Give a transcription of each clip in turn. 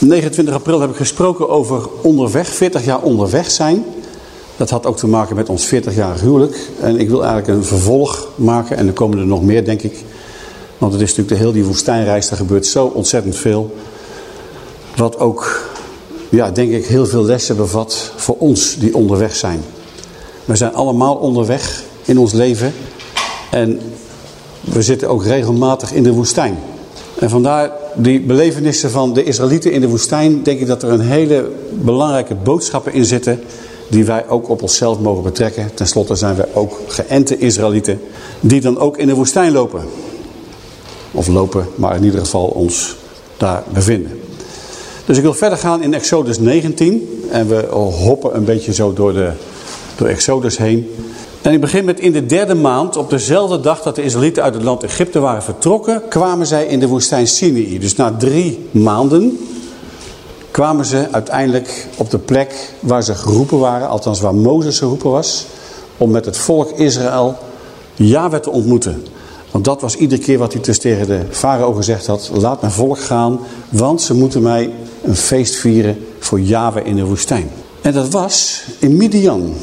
29 april heb ik gesproken over onderweg, 40 jaar onderweg zijn. Dat had ook te maken met ons 40-jarig huwelijk. En ik wil eigenlijk een vervolg maken. En er komen er nog meer, denk ik. Want het is natuurlijk de hele die woestijnreis. Er gebeurt zo ontzettend veel. Wat ook, ja, denk ik, heel veel lessen bevat voor ons die onderweg zijn. We zijn allemaal onderweg in ons leven. En we zitten ook regelmatig in de woestijn. En vandaar die belevenissen van de Israëlieten in de woestijn... denk ik dat er een hele belangrijke boodschappen in zitten die wij ook op onszelf mogen betrekken. Ten slotte zijn wij ook geënte Israëlieten die dan ook in de woestijn lopen. Of lopen, maar in ieder geval ons daar bevinden. Dus ik wil verder gaan in Exodus 19. En we hoppen een beetje zo door, de, door Exodus heen. En ik begin met in de derde maand, op dezelfde dag dat de Israëlieten uit het land Egypte waren vertrokken, kwamen zij in de woestijn Sinai. Dus na drie maanden kwamen ze uiteindelijk op de plek waar ze geroepen waren, althans waar Mozes geroepen was, om met het volk Israël Yahweh te ontmoeten. Want dat was iedere keer wat hij dus tegen de farao gezegd had, laat mijn volk gaan, want ze moeten mij een feest vieren voor Yahweh in de woestijn. En dat was in Midian.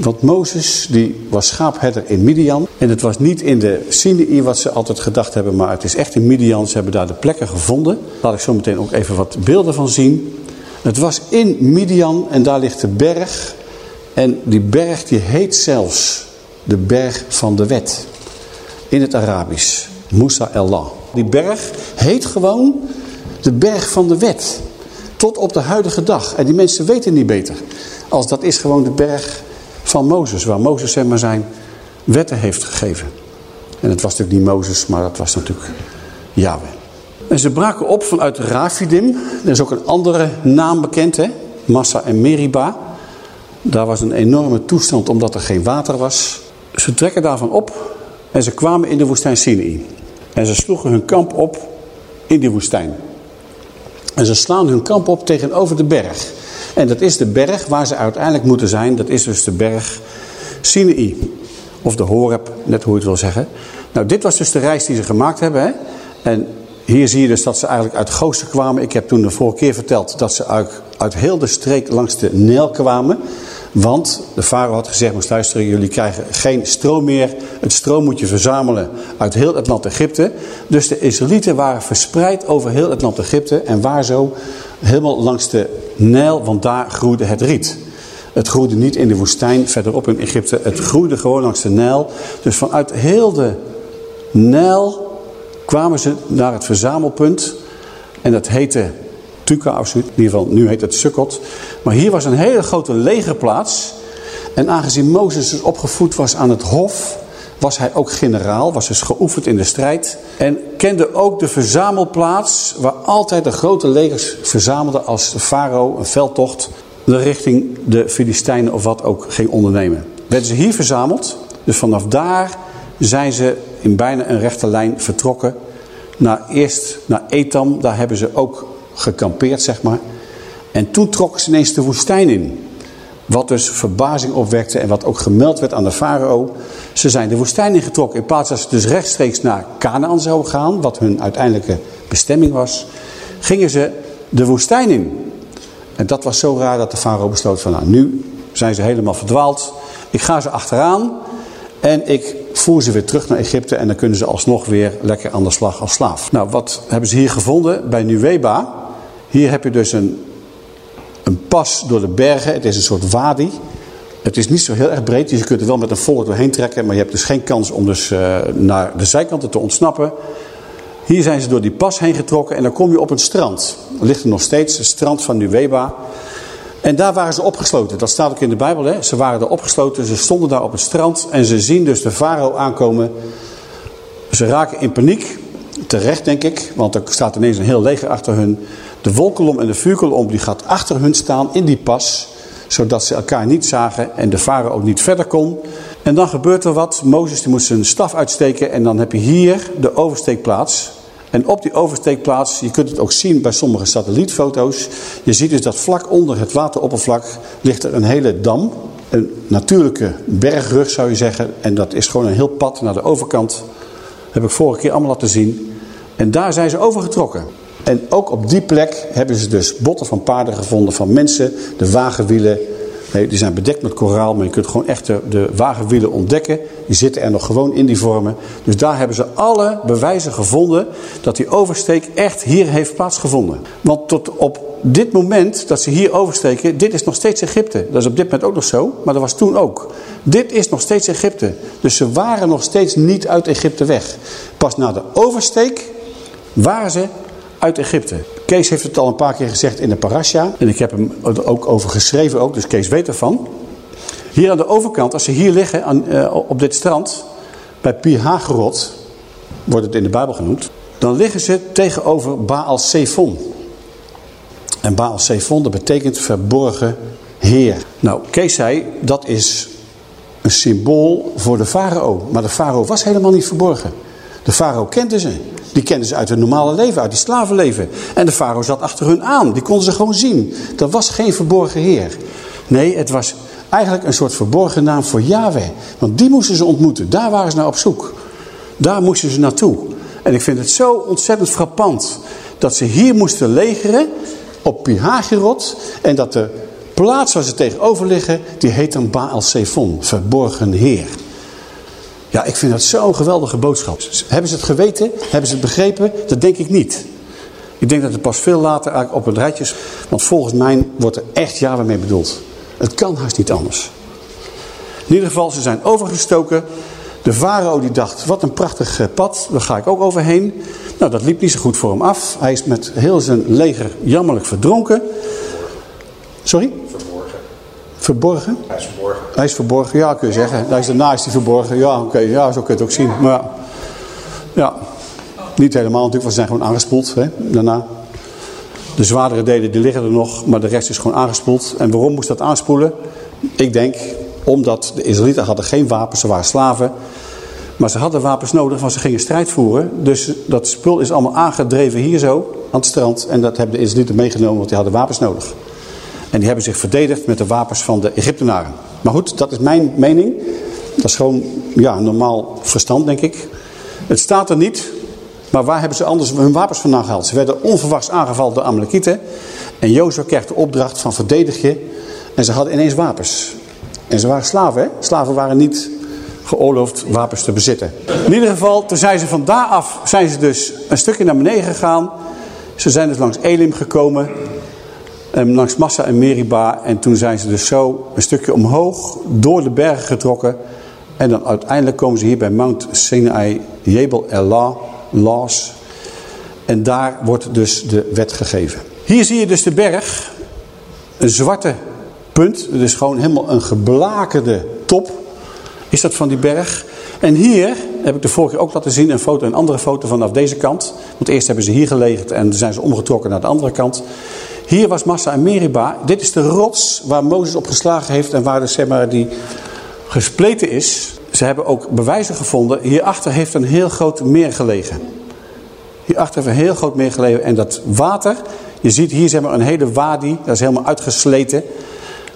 Want Mozes die was schaapherder in Midian. En het was niet in de Sinai wat ze altijd gedacht hebben. Maar het is echt in Midian. Ze hebben daar de plekken gevonden. Laat ik zo meteen ook even wat beelden van zien. Het was in Midian en daar ligt de berg. En die berg die heet zelfs de berg van de wet. In het Arabisch. Musa Allah. Die berg heet gewoon de berg van de wet. Tot op de huidige dag. En die mensen weten niet beter. Als dat is gewoon de berg van Mozes. Waar Mozes hem maar zijn wetten heeft gegeven. En het was natuurlijk niet Mozes, maar dat was natuurlijk Yahweh. En ze braken op vanuit Rafidim. Er is ook een andere naam bekend, hè? Massa en Meriba. Daar was een enorme toestand omdat er geen water was. Ze trekken daarvan op en ze kwamen in de woestijn Sinai. En ze sloegen hun kamp op in die woestijn. En ze slaan hun kamp op tegenover de berg. En dat is de berg waar ze uiteindelijk moeten zijn. Dat is dus de berg Sinai. Of de Horeb, net hoe je het wil zeggen. Nou, dit was dus de reis die ze gemaakt hebben. Hè? En hier zie je dus dat ze eigenlijk uit Goosen kwamen. Ik heb toen de vorige keer verteld dat ze uit, uit heel de streek langs de Nijl kwamen. Want de farao had gezegd, moest luisteren, jullie krijgen geen stroom meer. Het stroom moet je verzamelen uit heel het land Egypte. Dus de Israëlieten waren verspreid over heel het land Egypte. En waar zo? Helemaal langs de Nijl, want daar groeide het riet. Het groeide niet in de woestijn verderop in Egypte. Het groeide gewoon langs de Nijl. Dus vanuit heel de Nijl kwamen ze naar het verzamelpunt. En dat heette Tuka of. In ieder geval, nu heet het Sukkot. Maar hier was een hele grote legerplaats. En aangezien Mozes dus opgevoed was aan het hof, was hij ook generaal. Was dus geoefend in de strijd. En kende ook de verzamelplaats waar altijd de grote legers verzamelden als de farao een veldtocht richting de Filistijnen of wat ook ging ondernemen. Werden ze hier verzameld. Dus vanaf daar zijn ze in bijna een rechte lijn vertrokken. Naar eerst naar Etam. Daar hebben ze ook gekampeerd, zeg maar. En toen trokken ze ineens de woestijn in. Wat dus verbazing opwekte en wat ook gemeld werd aan de farao. Ze zijn de woestijn ingetrokken. In plaats dat ze dus rechtstreeks naar Canaan zouden gaan, wat hun uiteindelijke bestemming was, gingen ze de woestijn in. En dat was zo raar dat de farao besloot van nou, nu zijn ze helemaal verdwaald. Ik ga ze achteraan en ik voer ze weer terug naar Egypte en dan kunnen ze alsnog weer lekker aan de slag als slaaf. Nou, wat hebben ze hier gevonden bij Nuweba? Hier heb je dus een, een pas door de bergen. Het is een soort wadi. Het is niet zo heel erg breed, dus je kunt er wel met een volk doorheen trekken. Maar je hebt dus geen kans om dus uh, naar de zijkanten te ontsnappen. Hier zijn ze door die pas heen getrokken en dan kom je op een strand. Er ligt er nog steeds, het strand van Nuweba. En daar waren ze opgesloten. Dat staat ook in de Bijbel. Hè? Ze waren er opgesloten, ze stonden daar op het strand. En ze zien dus de farao aankomen. Ze raken in paniek. Terecht denk ik, want er staat ineens een heel leger achter hun. De wolkolom en de vuurkolom die gaat achter hun staan in die pas. Zodat ze elkaar niet zagen en de farao ook niet verder kon. En dan gebeurt er wat. Mozes die moet zijn staf uitsteken en dan heb je hier de oversteekplaats. En op die oversteekplaats, je kunt het ook zien bij sommige satellietfoto's. Je ziet dus dat vlak onder het wateroppervlak ligt er een hele dam. Een natuurlijke bergrug zou je zeggen. En dat is gewoon een heel pad naar de overkant. heb ik vorige keer allemaal laten zien. En daar zijn ze overgetrokken. En ook op die plek hebben ze dus botten van paarden gevonden, van mensen, de wagenwielen. die zijn bedekt met koraal, maar je kunt gewoon echt de, de wagenwielen ontdekken. Die zitten er nog gewoon in die vormen. Dus daar hebben ze alle bewijzen gevonden dat die oversteek echt hier heeft plaatsgevonden. Want tot op dit moment dat ze hier oversteken, dit is nog steeds Egypte. Dat is op dit moment ook nog zo, maar dat was toen ook. Dit is nog steeds Egypte. Dus ze waren nog steeds niet uit Egypte weg. Pas na de oversteek waren ze uit Egypte. Kees heeft het al een paar keer gezegd in de parasha. En ik heb hem ook over geschreven, ook, dus Kees weet ervan. Hier aan de overkant, als ze hier liggen aan, uh, op dit strand, bij Pihagerot, wordt het in de Bijbel genoemd. Dan liggen ze tegenover Baal Zephon. En Baal Zephon, dat betekent verborgen heer. Nou, Kees zei, dat is een symbool voor de farao. Maar de farao was helemaal niet verborgen. De farao kende ze. Die kenden ze uit het normale leven, uit die slavenleven. En de farao zat achter hun aan. Die konden ze gewoon zien. Dat was geen verborgen heer. Nee, het was eigenlijk een soort verborgen naam voor Yahweh. Want die moesten ze ontmoeten. Daar waren ze naar op zoek. Daar moesten ze naartoe. En ik vind het zo ontzettend frappant dat ze hier moesten legeren op Pihagirot. En dat de plaats waar ze tegenover liggen, die heet dan Baal Zephon, verborgen heer. Ja, ik vind dat zo'n geweldige boodschap. Hebben ze het geweten? Hebben ze het begrepen? Dat denk ik niet. Ik denk dat het pas veel later eigenlijk op het rijtje is. Want volgens mij wordt er echt ja mee bedoeld. Het kan haast niet anders. In ieder geval, ze zijn overgestoken. De farao die dacht, wat een prachtig eh, pad, daar ga ik ook overheen. Nou, dat liep niet zo goed voor hem af. Hij is met heel zijn leger jammerlijk verdronken. Sorry? Verborgen? Hij is verborgen. Hij is verborgen, ja kun je zeggen. Hij is daarna is hij verborgen. Ja, oké, ja, zo kun je het ook zien. Maar ja, ja. niet helemaal natuurlijk, want ze zijn gewoon aangespoeld hè, daarna. De zwaardere delen die liggen er nog, maar de rest is gewoon aangespoeld. En waarom moest dat aanspoelen? Ik denk, omdat de Israëlieten hadden geen wapens, ze waren slaven. Maar ze hadden wapens nodig, want ze gingen strijd voeren. Dus dat spul is allemaal aangedreven hier zo, aan het strand. En dat hebben de Israëlieten meegenomen, want die hadden wapens nodig. En die hebben zich verdedigd met de wapens van de Egyptenaren. Maar goed, dat is mijn mening. Dat is gewoon ja, normaal verstand, denk ik. Het staat er niet. Maar waar hebben ze anders hun wapens vandaan gehaald? Ze werden onverwachts aangevallen door Amalekieten. En Jozef kreeg de opdracht van verdedig je. En ze hadden ineens wapens. En ze waren slaven, hè? Slaven waren niet geoorloofd wapens te bezitten. In ieder geval, toen zijn ze van daar af, zijn ze dus een stukje naar beneden gegaan. Ze zijn dus langs Elim gekomen. En langs Massa en Meriba. En toen zijn ze dus zo een stukje omhoog door de bergen getrokken. En dan uiteindelijk komen ze hier bij Mount Sinai, Jebel Elah, Las. En daar wordt dus de wet gegeven. Hier zie je dus de berg. Een zwarte punt. Het is gewoon helemaal een geblakerde top. Is dat van die berg. En hier heb ik de vorige keer ook laten zien een foto, een andere foto vanaf deze kant. Want eerst hebben ze hier gelegen en zijn ze omgetrokken naar de andere kant. Hier was Massa en Meriba. Dit is de rots waar Mozes op geslagen heeft en waar dus, zeg maar, die gespleten is. Ze hebben ook bewijzen gevonden. Hierachter heeft een heel groot meer gelegen. Hierachter heeft een heel groot meer gelegen. En dat water, je ziet hier zeg maar, een hele wadi, dat is helemaal uitgesleten.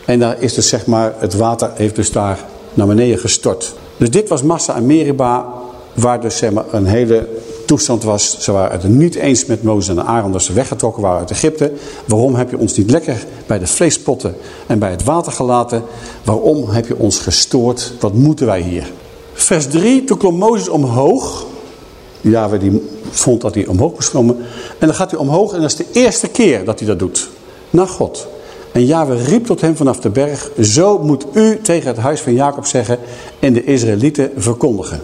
En daar is dus zeg maar, het water heeft dus daar naar beneden gestort. Dus dit was Massa en Meriba, waar dus zeg maar, een hele toestand was. Ze waren het niet eens met Mozes en Aaron dat ze weggetrokken waren uit Egypte. Waarom heb je ons niet lekker bij de vleespotten en bij het water gelaten? Waarom heb je ons gestoord? Wat moeten wij hier? Vers 3, toen klom Mozes omhoog. Ja, die vond dat hij omhoog moest komen. En dan gaat hij omhoog en dat is de eerste keer dat hij dat doet. Naar God. En Yahweh riep tot hem vanaf de berg. Zo moet u tegen het huis van Jacob zeggen en de Israëlieten verkondigen.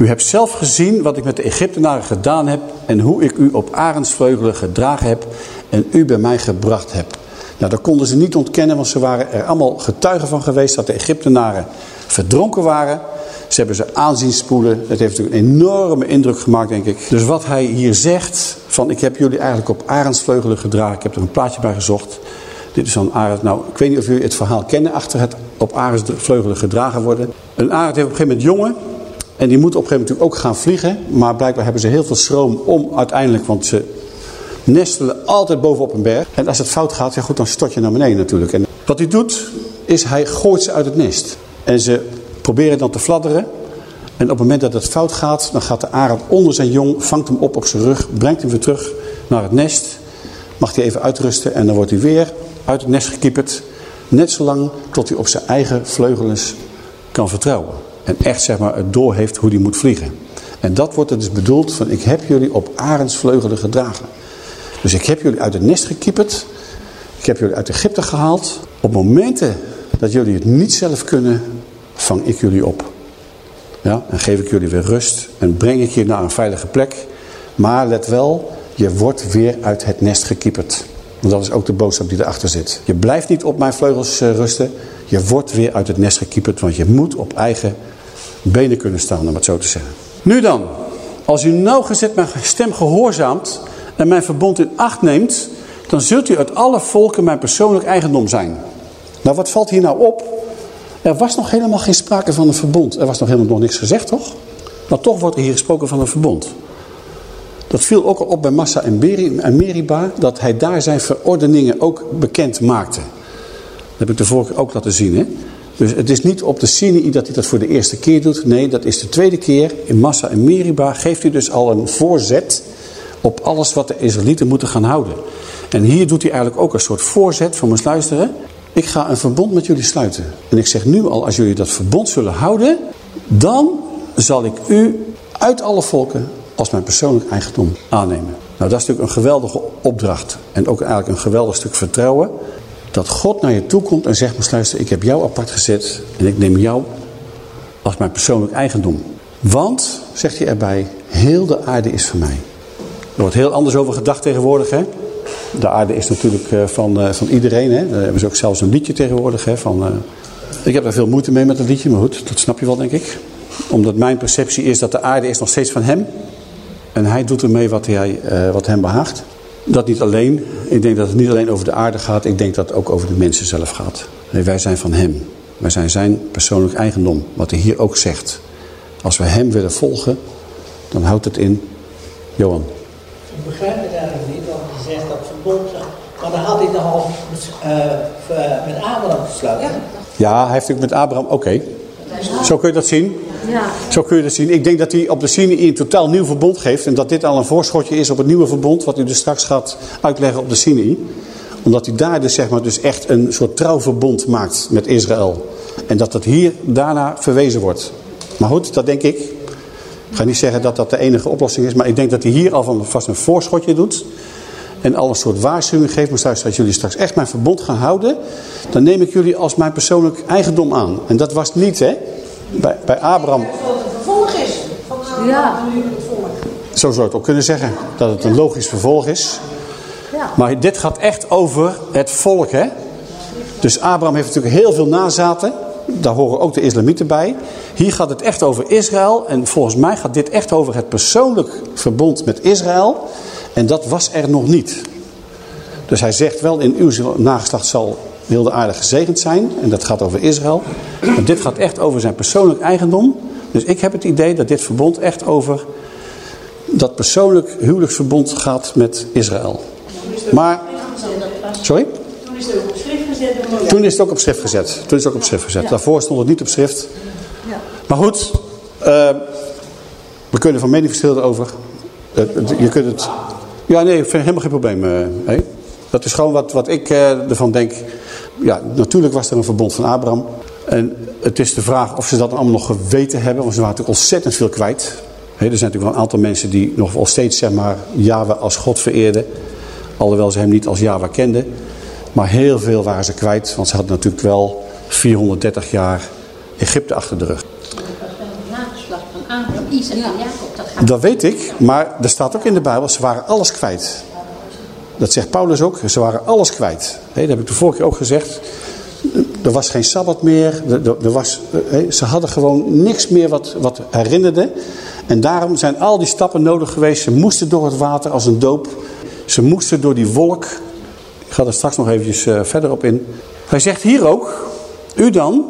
U hebt zelf gezien wat ik met de Egyptenaren gedaan heb en hoe ik u op arendsvleugelen gedragen heb en u bij mij gebracht heb. Nou, dat konden ze niet ontkennen, want ze waren er allemaal getuigen van geweest dat de Egyptenaren verdronken waren. Ze hebben ze aanzien spoelen. Het heeft een enorme indruk gemaakt, denk ik. Dus wat hij hier zegt, van ik heb jullie eigenlijk op arendsvleugelen gedragen. Ik heb er een plaatje bij gezocht. Dit is zo'n arend. Nou, ik weet niet of jullie het verhaal kennen achter het op arendsvleugelen gedragen worden. Een arend heeft op een gegeven moment jongen. En die moet op een gegeven moment ook gaan vliegen. Maar blijkbaar hebben ze heel veel stroom om uiteindelijk, want ze nestelen altijd bovenop een berg. En als het fout gaat, ja goed, dan stort je naar beneden natuurlijk. En wat hij doet, is hij gooit ze uit het nest. En ze proberen dan te fladderen. En op het moment dat het fout gaat, dan gaat de arend onder zijn jong, vangt hem op op zijn rug, brengt hem weer terug naar het nest. Mag hij even uitrusten en dan wordt hij weer uit het nest gekieperd. Net zolang tot hij op zijn eigen vleugelens kan vertrouwen. En echt zeg maar het door heeft hoe hij moet vliegen. En dat wordt dus bedoeld van ik heb jullie op arendsvleugelen gedragen. Dus ik heb jullie uit het nest gekieperd. Ik heb jullie uit Egypte gehaald. Op momenten dat jullie het niet zelf kunnen, vang ik jullie op. Ja, en geef ik jullie weer rust en breng ik je naar een veilige plek. Maar let wel, je wordt weer uit het nest gekieperd. Want dat is ook de boodschap die erachter zit. Je blijft niet op mijn vleugels eh, rusten. Je wordt weer uit het nest gekieperd. Want je moet op eigen benen kunnen staan, om het zo te zeggen. Nu dan, als u nauwgezet mijn stem gehoorzaamt en mijn verbond in acht neemt, dan zult u uit alle volken mijn persoonlijk eigendom zijn. Nou, wat valt hier nou op? Er was nog helemaal geen sprake van een verbond. Er was nog helemaal nog niks gezegd, toch? Maar toch wordt er hier gesproken van een verbond. Dat viel ook al op bij Massa en Meriba, dat hij daar zijn verordeningen ook bekend maakte. Dat heb ik de vorige ook laten zien. Hè? Dus het is niet op de Sinai dat hij dat voor de eerste keer doet. Nee, dat is de tweede keer. In Massa en Meriba geeft hij dus al een voorzet op alles wat de Israëlieten moeten gaan houden. En hier doet hij eigenlijk ook een soort voorzet voor ons luisteren. Ik ga een verbond met jullie sluiten. En ik zeg nu al, als jullie dat verbond zullen houden, dan zal ik u uit alle volken als mijn persoonlijk eigendom aannemen. Nou, dat is natuurlijk een geweldige opdracht. En ook eigenlijk een geweldig stuk vertrouwen. Dat God naar je toe komt en zegt, luister, ik heb jou apart gezet. En ik neem jou als mijn persoonlijk eigendom. Want, zegt hij erbij, heel de aarde is van mij. Er wordt heel anders over gedacht tegenwoordig, hè. De aarde is natuurlijk eh, van, uh, van iedereen, hè. Daar hebben ze ook zelfs een liedje tegenwoordig, hè. Van, uh... Ik heb daar veel moeite mee met dat liedje, maar goed, dat snap je wel, denk ik. Omdat mijn perceptie is dat de aarde is nog steeds van hem. En hij doet ermee wat, hij, wat hem behaagt. Dat niet alleen. Ik denk dat het niet alleen over de aarde gaat. Ik denk dat het ook over de mensen zelf gaat. Nee, wij zijn van hem. Wij zijn zijn persoonlijk eigendom. Wat hij hier ook zegt. Als we hem willen volgen, dan houdt het in. Johan. Ik begrijp het eigenlijk niet, want hij zegt dat verbond. Maar dan had hij toch al uh, met Abraham gesloten. Ja, hij heeft ook met Abraham. Oké. Okay. Zo kun je dat zien. Ja. Zo kun je dat zien. Ik denk dat hij op de Sinai een totaal nieuw verbond geeft. En dat dit al een voorschotje is op het nieuwe verbond. Wat hij dus straks gaat uitleggen op de Sinai. Omdat hij daar dus, zeg maar, dus echt een soort trouwverbond maakt met Israël. En dat dat hier daarna verwezen wordt. Maar goed, dat denk ik. Ik ga niet zeggen dat dat de enige oplossing is. Maar ik denk dat hij hier al van vast een voorschotje doet. En al een soort waarschuwing geeft. Maar als jullie straks echt mijn verbond gaan houden. Dan neem ik jullie als mijn persoonlijk eigendom aan. En dat was niet hè. Bij, bij Abraham. Dat het een vervolg is van Abraham ja. nu het volk. Zo zou je het ook kunnen zeggen. Dat het een logisch vervolg is. Ja. Maar dit gaat echt over het volk. Hè? Dus Abraham heeft natuurlijk heel veel nazaten. Daar horen ook de islamieten bij. Hier gaat het echt over Israël. En volgens mij gaat dit echt over het persoonlijk verbond met Israël. En dat was er nog niet. Dus hij zegt wel, in uw nageslacht zal heel de aarde gezegend zijn. En dat gaat over Israël. Maar dit gaat echt over zijn persoonlijk eigendom. Dus ik heb het idee dat dit verbond echt over dat persoonlijk huwelijksverbond gaat met Israël. Maar, sorry? Toen is het ook op schrift gezet. Toen is het ook op schrift gezet. Toen is het ook op schrift gezet. Daarvoor stond het niet op schrift. Maar goed, uh, we kunnen van mening verschillen erover. Uh, je kunt het... Ja, nee, ik vind helemaal geen probleem. Uh, hey. Dat is gewoon wat, wat ik ervan denk. Ja, natuurlijk was er een verbond van Abraham. En het is de vraag of ze dat allemaal nog geweten hebben. Want ze waren natuurlijk ontzettend veel kwijt. er zijn natuurlijk wel een aantal mensen die nog wel steeds zeg maar, Yahweh als God vereerden. Alhoewel ze hem niet als Yahweh kenden. Maar heel veel waren ze kwijt. Want ze hadden natuurlijk wel 430 jaar Egypte achter de rug. Dat weet ik. Maar er staat ook in de Bijbel, ze waren alles kwijt. Dat zegt Paulus ook. Ze waren alles kwijt. dat heb ik de vorige keer ook gezegd. Er was geen Sabbat meer. Er, was, ze hadden gewoon niks meer wat, wat herinnerde. En daarom zijn al die stappen nodig geweest. Ze moesten door het water als een doop. Ze moesten door die wolk. Ik ga er straks nog eventjes uh, verder op in. Hij zegt hier ook, u dan,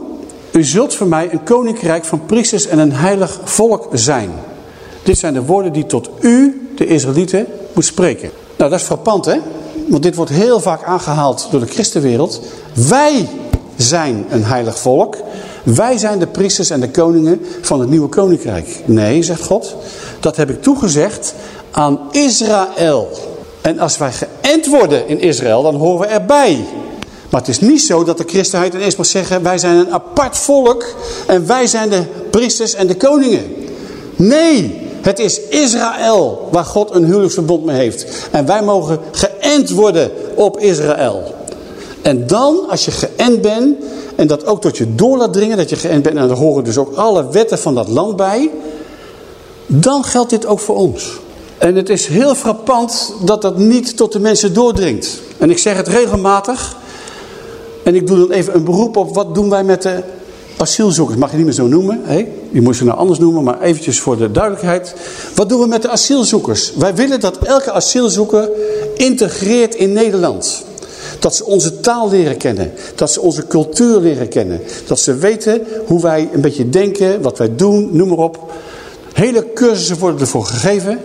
u zult voor mij een koninkrijk van priesters en een heilig volk zijn. Dit zijn de woorden die tot u, de Israëlieten, moet spreken. Nou, dat is frappant, hè? Want dit wordt heel vaak aangehaald door de christenwereld. Wij zijn een heilig volk. Wij zijn de priesters en de koningen van het nieuwe koninkrijk. Nee, zegt God, dat heb ik toegezegd aan Israël. En als wij geënt worden in Israël, dan horen we erbij. Maar het is niet zo dat de christenheid ineens mag zeggen... wij zijn een apart volk en wij zijn de priesters en de koningen. Nee, het is Israël waar God een huwelijksverbond mee heeft. En wij mogen geënt worden op Israël. En dan, als je geënt bent, en dat ook tot je door laat dringen, dat je geënt bent, en daar horen dus ook alle wetten van dat land bij, dan geldt dit ook voor ons. En het is heel frappant dat dat niet tot de mensen doordringt. En ik zeg het regelmatig, en ik doe dan even een beroep op, wat doen wij met de asielzoekers? Mag je niet meer zo noemen, hè? je moet ze nou anders noemen, maar eventjes voor de duidelijkheid. Wat doen we met de asielzoekers? Wij willen dat elke asielzoeker integreert in Nederland. Dat ze onze taal leren kennen. Dat ze onze cultuur leren kennen. Dat ze weten hoe wij een beetje denken, wat wij doen, noem maar op. Hele cursussen worden ervoor gegeven.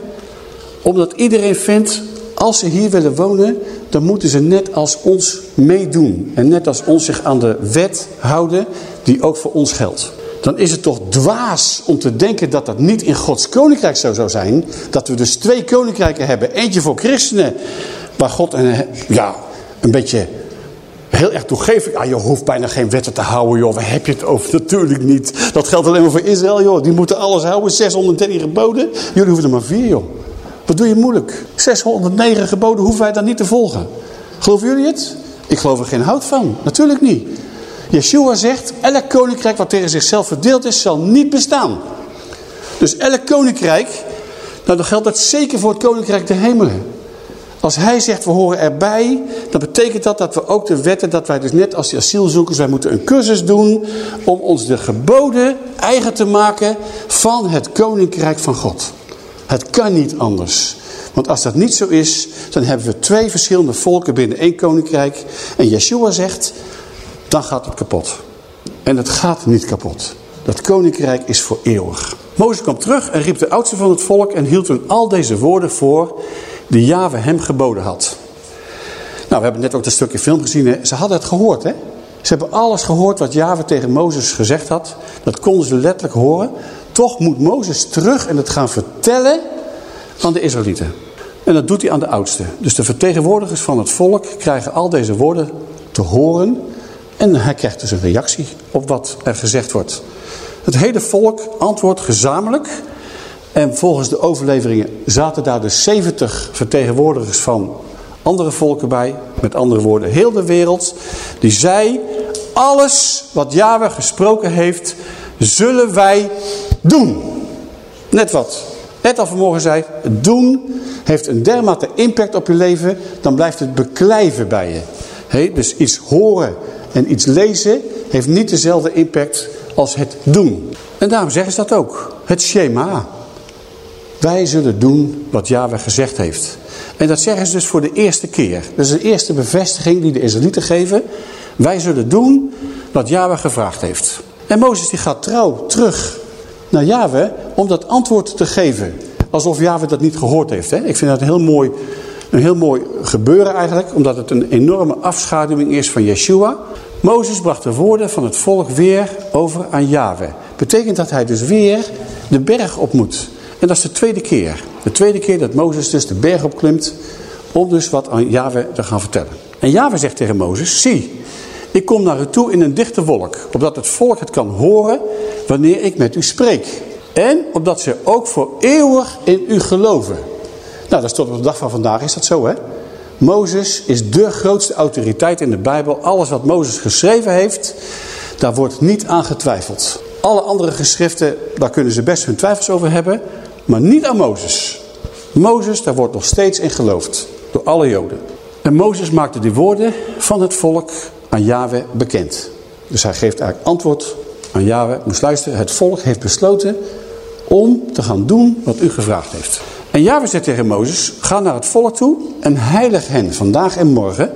Omdat iedereen vindt, als ze hier willen wonen, dan moeten ze net als ons meedoen. En net als ons zich aan de wet houden die ook voor ons geldt. Dan is het toch dwaas om te denken dat dat niet in Gods koninkrijk zo zou zijn. Dat we dus twee koninkrijken hebben. Eentje voor christenen, waar God een, ja, een beetje heel erg toegeeflijk. Ah, je hoeft bijna geen wetten te houden, joh. Waar heb je het over? Natuurlijk niet. Dat geldt alleen maar voor Israël, joh. Die moeten alles houden. 613 geboden. Jullie hoeven er maar vier, joh. Wat doe je moeilijk? 609 geboden hoeven wij dan niet te volgen. Geloven jullie het? Ik geloof er geen hout van. Natuurlijk niet. Yeshua zegt, elk koninkrijk wat tegen zichzelf verdeeld is, zal niet bestaan. Dus elk koninkrijk, nou dan geldt dat zeker voor het koninkrijk der hemelen. Als hij zegt we horen erbij, dan betekent dat dat we ook de wetten, dat wij dus net als die asielzoekers, wij moeten een cursus doen om ons de geboden eigen te maken van het koninkrijk van God. Het kan niet anders. Want als dat niet zo is, dan hebben we twee verschillende volken binnen één koninkrijk. En Yeshua zegt, dan gaat het kapot. En het gaat niet kapot. Dat koninkrijk is voor eeuwig. Mozes kwam terug en riep de oudste van het volk en hield hun al deze woorden voor die Java hem geboden had. Nou, we hebben net ook dat stukje film gezien. Ze hadden het gehoord, hè? Ze hebben alles gehoord wat Java tegen Mozes gezegd had. Dat konden ze letterlijk horen. Toch moet Mozes terug en het gaan vertellen aan de Israëlieten. En dat doet hij aan de oudste. Dus de vertegenwoordigers van het volk krijgen al deze woorden te horen. En hij krijgt dus een reactie op wat er gezegd wordt. Het hele volk antwoordt gezamenlijk. En volgens de overleveringen zaten daar dus 70 vertegenwoordigers van andere volken bij. Met andere woorden, heel de wereld. Die zei, alles wat Yahweh gesproken heeft, zullen wij doen. Net wat. Net al vanmorgen zei, doen heeft een dermate impact op je leven, dan blijft het beklijven bij je. Dus iets horen en iets lezen heeft niet dezelfde impact als het doen. En daarom zeggen ze dat ook. Het schema. Wij zullen doen wat Yahweh gezegd heeft. En dat zeggen ze dus voor de eerste keer. Dat is de eerste bevestiging die de Israëlieten geven. Wij zullen doen wat Yahweh gevraagd heeft. En Mozes die gaat trouw terug naar Yahweh om dat antwoord te geven. Alsof Yahweh dat niet gehoord heeft. Hè? Ik vind dat een heel, mooi, een heel mooi gebeuren eigenlijk. Omdat het een enorme afschaduwing is van Yeshua. Mozes bracht de woorden van het volk weer over aan Yahweh. Betekent dat hij dus weer de berg op moet. En dat is de tweede keer. De tweede keer dat Mozes dus de berg opklimt om dus wat aan Yahweh te gaan vertellen. En Yahweh zegt tegen Mozes, zie, ik kom naar u toe in een dichte wolk, opdat het volk het kan horen wanneer ik met u spreek. En opdat ze ook voor eeuwig in u geloven. Nou, dat is tot op de dag van vandaag is dat zo, hè? Mozes is de grootste autoriteit in de Bijbel. Alles wat Mozes geschreven heeft, daar wordt niet aan getwijfeld. Alle andere geschriften, daar kunnen ze best hun twijfels over hebben, maar niet aan Mozes. Mozes, daar wordt nog steeds in geloofd, door alle Joden. En Mozes maakte die woorden van het volk aan Yahweh bekend. Dus hij geeft eigenlijk antwoord aan Yahweh. Moest luisteren, het volk heeft besloten om te gaan doen wat u gevraagd heeft. En Yahweh zegt tegen Mozes, ga naar het volk toe en heilig hen vandaag en morgen.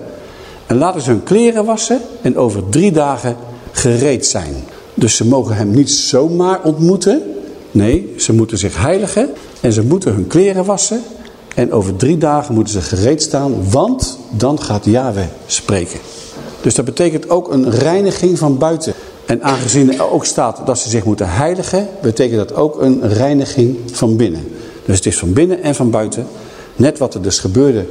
En laten ze hun kleren wassen en over drie dagen gereed zijn. Dus ze mogen hem niet zomaar ontmoeten. Nee, ze moeten zich heiligen en ze moeten hun kleren wassen. En over drie dagen moeten ze gereed staan, want dan gaat Yahweh spreken. Dus dat betekent ook een reiniging van buiten. En aangezien er ook staat dat ze zich moeten heiligen, betekent dat ook een reiniging van binnen. Dus het is van binnen en van buiten. Net wat er dus gebeurde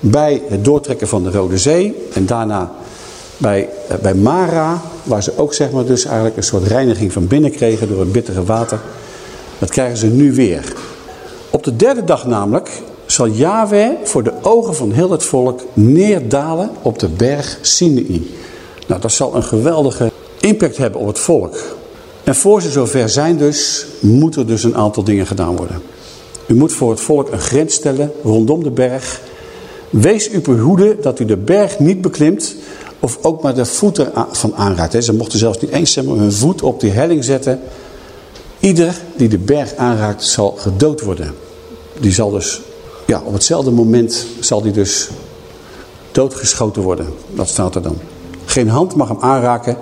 bij het doortrekken van de Rode Zee. En daarna bij, eh, bij Mara, waar ze ook zeg maar dus eigenlijk een soort reiniging van binnen kregen door het bittere water. Dat krijgen ze nu weer. Op de derde dag namelijk zal Yahweh voor de ogen van heel het volk neerdalen op de berg Sinai. Nou, dat zal een geweldige impact hebben op het volk. En voor ze zover zijn dus, moet er dus een aantal dingen gedaan worden. U moet voor het volk een grens stellen rondom de berg. Wees u behoede dat u de berg niet beklimt of ook maar de voet ervan aanraakt. Ze mochten zelfs niet eens hun voet op die helling zetten. Ieder die de berg aanraakt zal gedood worden. Die zal dus, ja, op hetzelfde moment zal die dus doodgeschoten worden. Dat staat er dan. Geen hand mag hem aanraken,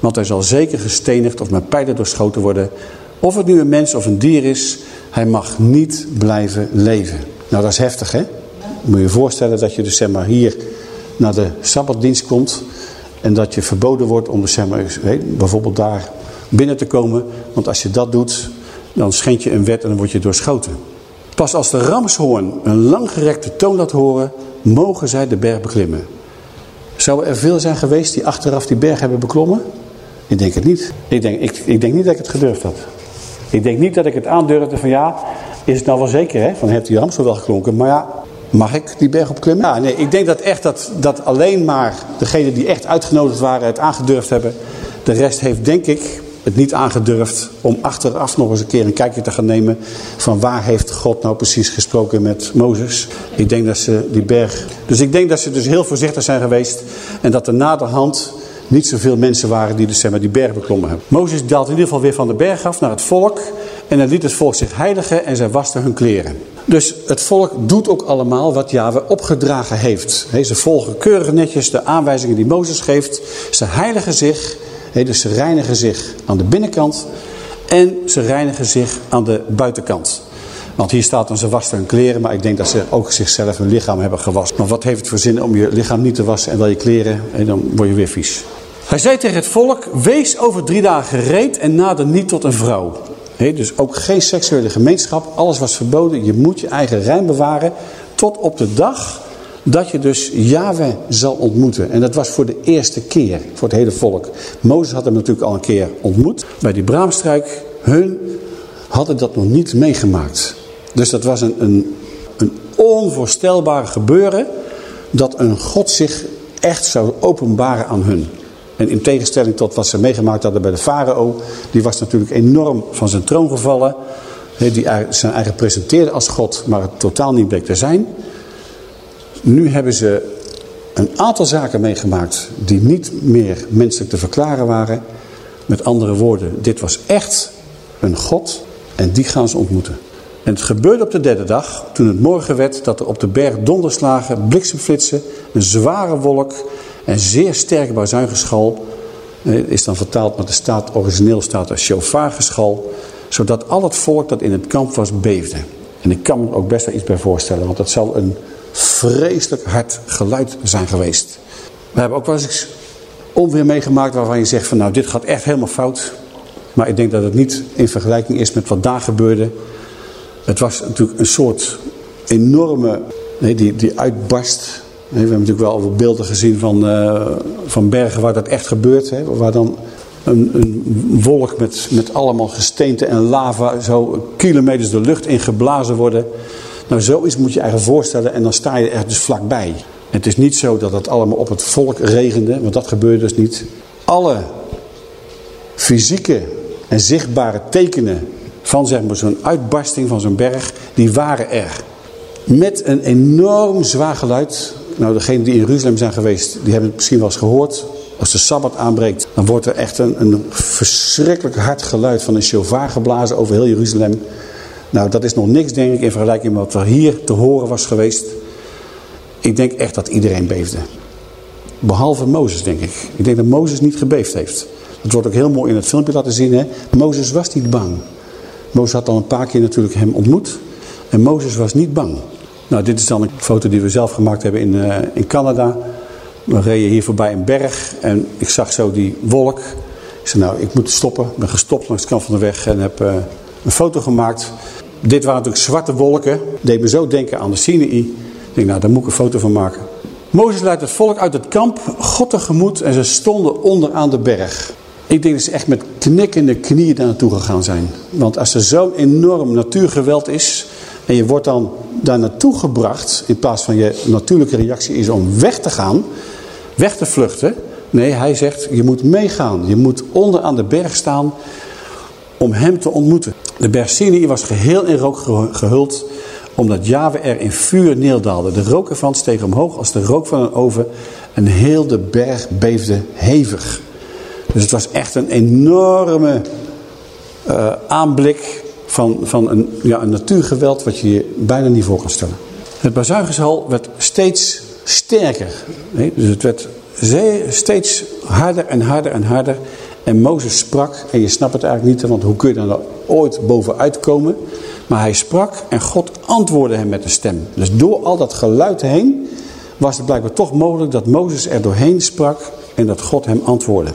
want hij zal zeker gestenigd of met pijlen doorschoten worden. Of het nu een mens of een dier is, hij mag niet blijven leven. Nou, dat is heftig, hè? Moet je je voorstellen dat je dus zeg maar hier naar de Sabbatdienst komt en dat je verboden wordt om zeg maar, bijvoorbeeld daar binnen te komen. Want als je dat doet, dan schend je een wet en dan word je doorschoten. Pas als de ramshoorn een langgerekte toon laat horen, mogen zij de berg beklimmen. Zouden er veel zijn geweest die achteraf die berg hebben beklommen? Ik denk het niet. Ik denk, ik, ik denk niet dat ik het gedurfd had. Ik denk niet dat ik het aandurfde van ja, is het nou wel zeker hè? Van heeft die ramshoorn wel geklonken? Maar ja, mag ik die berg opklimmen? Ja, nee, ik denk dat echt dat, dat alleen maar degenen die echt uitgenodigd waren het aangedurfd hebben. De rest heeft denk ik het niet aangedurfd om achteraf nog eens een keer een kijkje te gaan nemen van waar heeft God nou precies gesproken met Mozes. Ik denk dat ze die berg... Dus ik denk dat ze dus heel voorzichtig zijn geweest en dat er naderhand niet zoveel mensen waren die dus, maar, die berg beklommen hebben. Mozes daalt in ieder geval weer van de berg af naar het volk en dan liet het volk zich heiligen en zij wasten hun kleren. Dus het volk doet ook allemaal wat Yahweh opgedragen heeft. Ze volgen keurig netjes de aanwijzingen die Mozes geeft. Ze heiligen zich dus ze reinigen zich aan de binnenkant en ze reinigen zich aan de buitenkant. Want hier staat dan ze wassen hun kleren, maar ik denk dat ze ook zichzelf hun lichaam hebben gewassen. Maar wat heeft het voor zin om je lichaam niet te wassen en wel je kleren en dan word je weer vies. Hij zei tegen het volk, wees over drie dagen gereed en nader niet tot een vrouw. dus ook geen seksuele gemeenschap, alles was verboden. Je moet je eigen rein bewaren tot op de dag dat je dus Yahweh zal ontmoeten. En dat was voor de eerste keer voor het hele volk. Mozes had hem natuurlijk al een keer ontmoet. Bij die braamstruik, hun hadden dat nog niet meegemaakt. Dus dat was een, een, een onvoorstelbare gebeuren dat een God zich echt zou openbaren aan hun. En in tegenstelling tot wat ze meegemaakt hadden bij de farao, die was natuurlijk enorm van zijn troon gevallen. Die zijn eigen presenteerde als God, maar het totaal niet bleek te zijn. Nu hebben ze een aantal zaken meegemaakt die niet meer menselijk te verklaren waren. Met andere woorden, dit was echt een God en die gaan ze ontmoeten. En het gebeurde op de derde dag, toen het morgen werd, dat er op de berg donderslagen, bliksemflitsen, een zware wolk en zeer sterk bazuingeschal, eh, is dan vertaald naar de staat, origineel staat als shofargeschal, zodat al het volk dat in het kamp was beefde. En ik kan me ook best wel iets bij voorstellen, want dat zal een vreselijk hard geluid zijn geweest. We hebben ook wel eens onweer meegemaakt waarvan je zegt van nou dit gaat echt helemaal fout. Maar ik denk dat het niet in vergelijking is met wat daar gebeurde. Het was natuurlijk een soort enorme, nee, die, die uitbarst. we hebben natuurlijk wel al beelden gezien van, uh, van bergen waar dat echt gebeurt. Hè, waar dan een, een, wolk met, met allemaal gesteente en lava zo kilometers de lucht in geblazen worden. Nou, zoiets moet je eigenlijk voorstellen en dan sta je er dus vlakbij. Het is niet zo dat het allemaal op het volk regende, want dat gebeurde dus niet. Alle fysieke en zichtbare tekenen van zeg maar, zo'n uitbarsting van zo'n berg, die waren er. Met een enorm zwaar geluid. Nou, degenen die in Jeruzalem zijn geweest, die hebben het misschien wel eens gehoord. Als de Sabbat aanbreekt, dan wordt er echt een, een verschrikkelijk hard geluid van een shofar geblazen over heel Jeruzalem. Nou, dat is nog niks, denk ik, in vergelijking met wat er hier te horen was geweest. Ik denk echt dat iedereen beefde. Behalve Mozes, denk ik. Ik denk dat Mozes niet gebeefd heeft. Dat wordt ook heel mooi in het filmpje laten zien. Hè? Mozes was niet bang. Mozes had al een paar keer natuurlijk hem ontmoet. En Mozes was niet bang. Nou, dit is dan een foto die we zelf gemaakt hebben in, uh, in Canada. We reden hier voorbij een berg en ik zag zo die wolk. Ik zei, nou, ik moet stoppen. Ik ben gestopt langs de kant van de weg en heb uh, een foto gemaakt. Dit waren natuurlijk zwarte wolken. Deed me zo denken aan de Sinai. Ik denk, nou, daar moet ik een foto van maken. Mozes leidt het volk uit het kamp, God tegemoet en ze stonden onder aan de berg. Ik denk dat ze echt met knikkende knieën daar naartoe gegaan zijn. Want als er zo'n enorm natuurgeweld is en je wordt dan daar naartoe gebracht, in plaats van je natuurlijke reactie is om weg te gaan, weg te vluchten. Nee, hij zegt je moet meegaan. Je moet onder aan de berg staan om hem te ontmoeten. De berg Sinai was geheel in rook gehuld omdat Java er in vuur neerdaalde. De rook ervan steeg omhoog als de rook van een oven en heel de berg beefde hevig. Dus het was echt een enorme uh, aanblik van, van een, ja, een natuurgeweld wat je je bijna niet voor kan stellen. Het bazuigenshal werd steeds sterker. Nee? Dus het werd steeds harder en harder en harder. En Mozes sprak, en je snapt het eigenlijk niet, want hoe kun je dan ooit bovenuit komen? Maar hij sprak en God antwoordde hem met een stem. Dus door al dat geluid heen was het blijkbaar toch mogelijk dat Mozes er doorheen sprak en dat God hem antwoordde.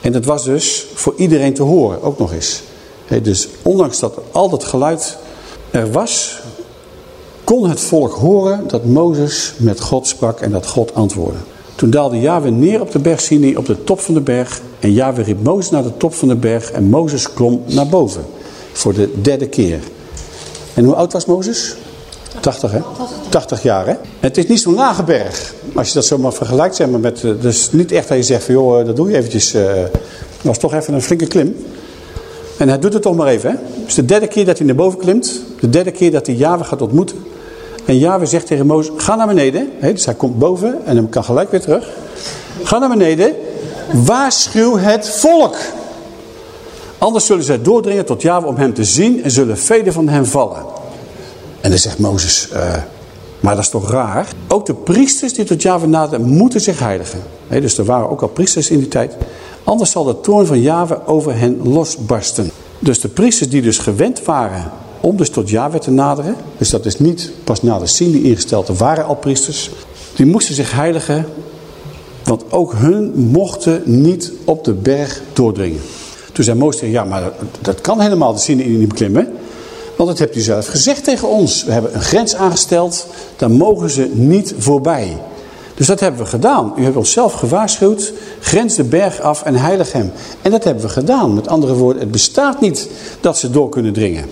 En dat was dus voor iedereen te horen, ook nog eens. dus ondanks dat al dat geluid er was, kon het volk horen dat Mozes met God sprak en dat God antwoordde. Toen daalde Yahweh neer op de berg Sinai, op de top van de berg. En Yahweh riep Mozes naar de top van de berg en Mozes klom naar boven. Voor de derde keer. En hoe oud was Mozes? 80 hè? 80 jaar hè? het is niet zo'n lage berg. Als je dat zomaar vergelijkt zeg maar, met... Het is niet echt dat je zegt van joh, dat doe je eventjes. Uh, was toch even een flinke klim. En hij doet het toch maar even hè. Het is de derde keer dat hij naar boven klimt. De derde keer dat hij Yahweh gaat ontmoeten. En Yahweh zegt tegen Mozes, ga naar beneden. He, dus hij komt boven en hij kan gelijk weer terug. Ga naar beneden. Waarschuw het volk. Anders zullen zij doordringen tot Yahweh om hem te zien en zullen velen van hem vallen. En dan zegt Mozes, uh, maar dat is toch raar? Ook de priesters die tot Yahweh naderen moeten zich heiligen. He, dus er waren ook al priesters in die tijd. Anders zal de toorn van Yahweh over hen losbarsten. Dus de priesters die dus gewend waren om dus tot Yahweh te naderen. Dus dat is niet pas na de Sinai ingesteld, er waren al priesters. Die moesten zich heiligen, want ook hun mochten niet op de berg doordringen. Toen zei Mozes, ja maar dat, kan helemaal de Sinai niet beklimmen. Want dat hebt u zelf gezegd tegen ons. We hebben een grens aangesteld, daar mogen ze niet voorbij. Dus dat hebben we gedaan. U hebt ons zelf gewaarschuwd, grens de berg af en heilig hem. En dat hebben we gedaan. Met andere woorden, het bestaat niet dat ze door kunnen dringen.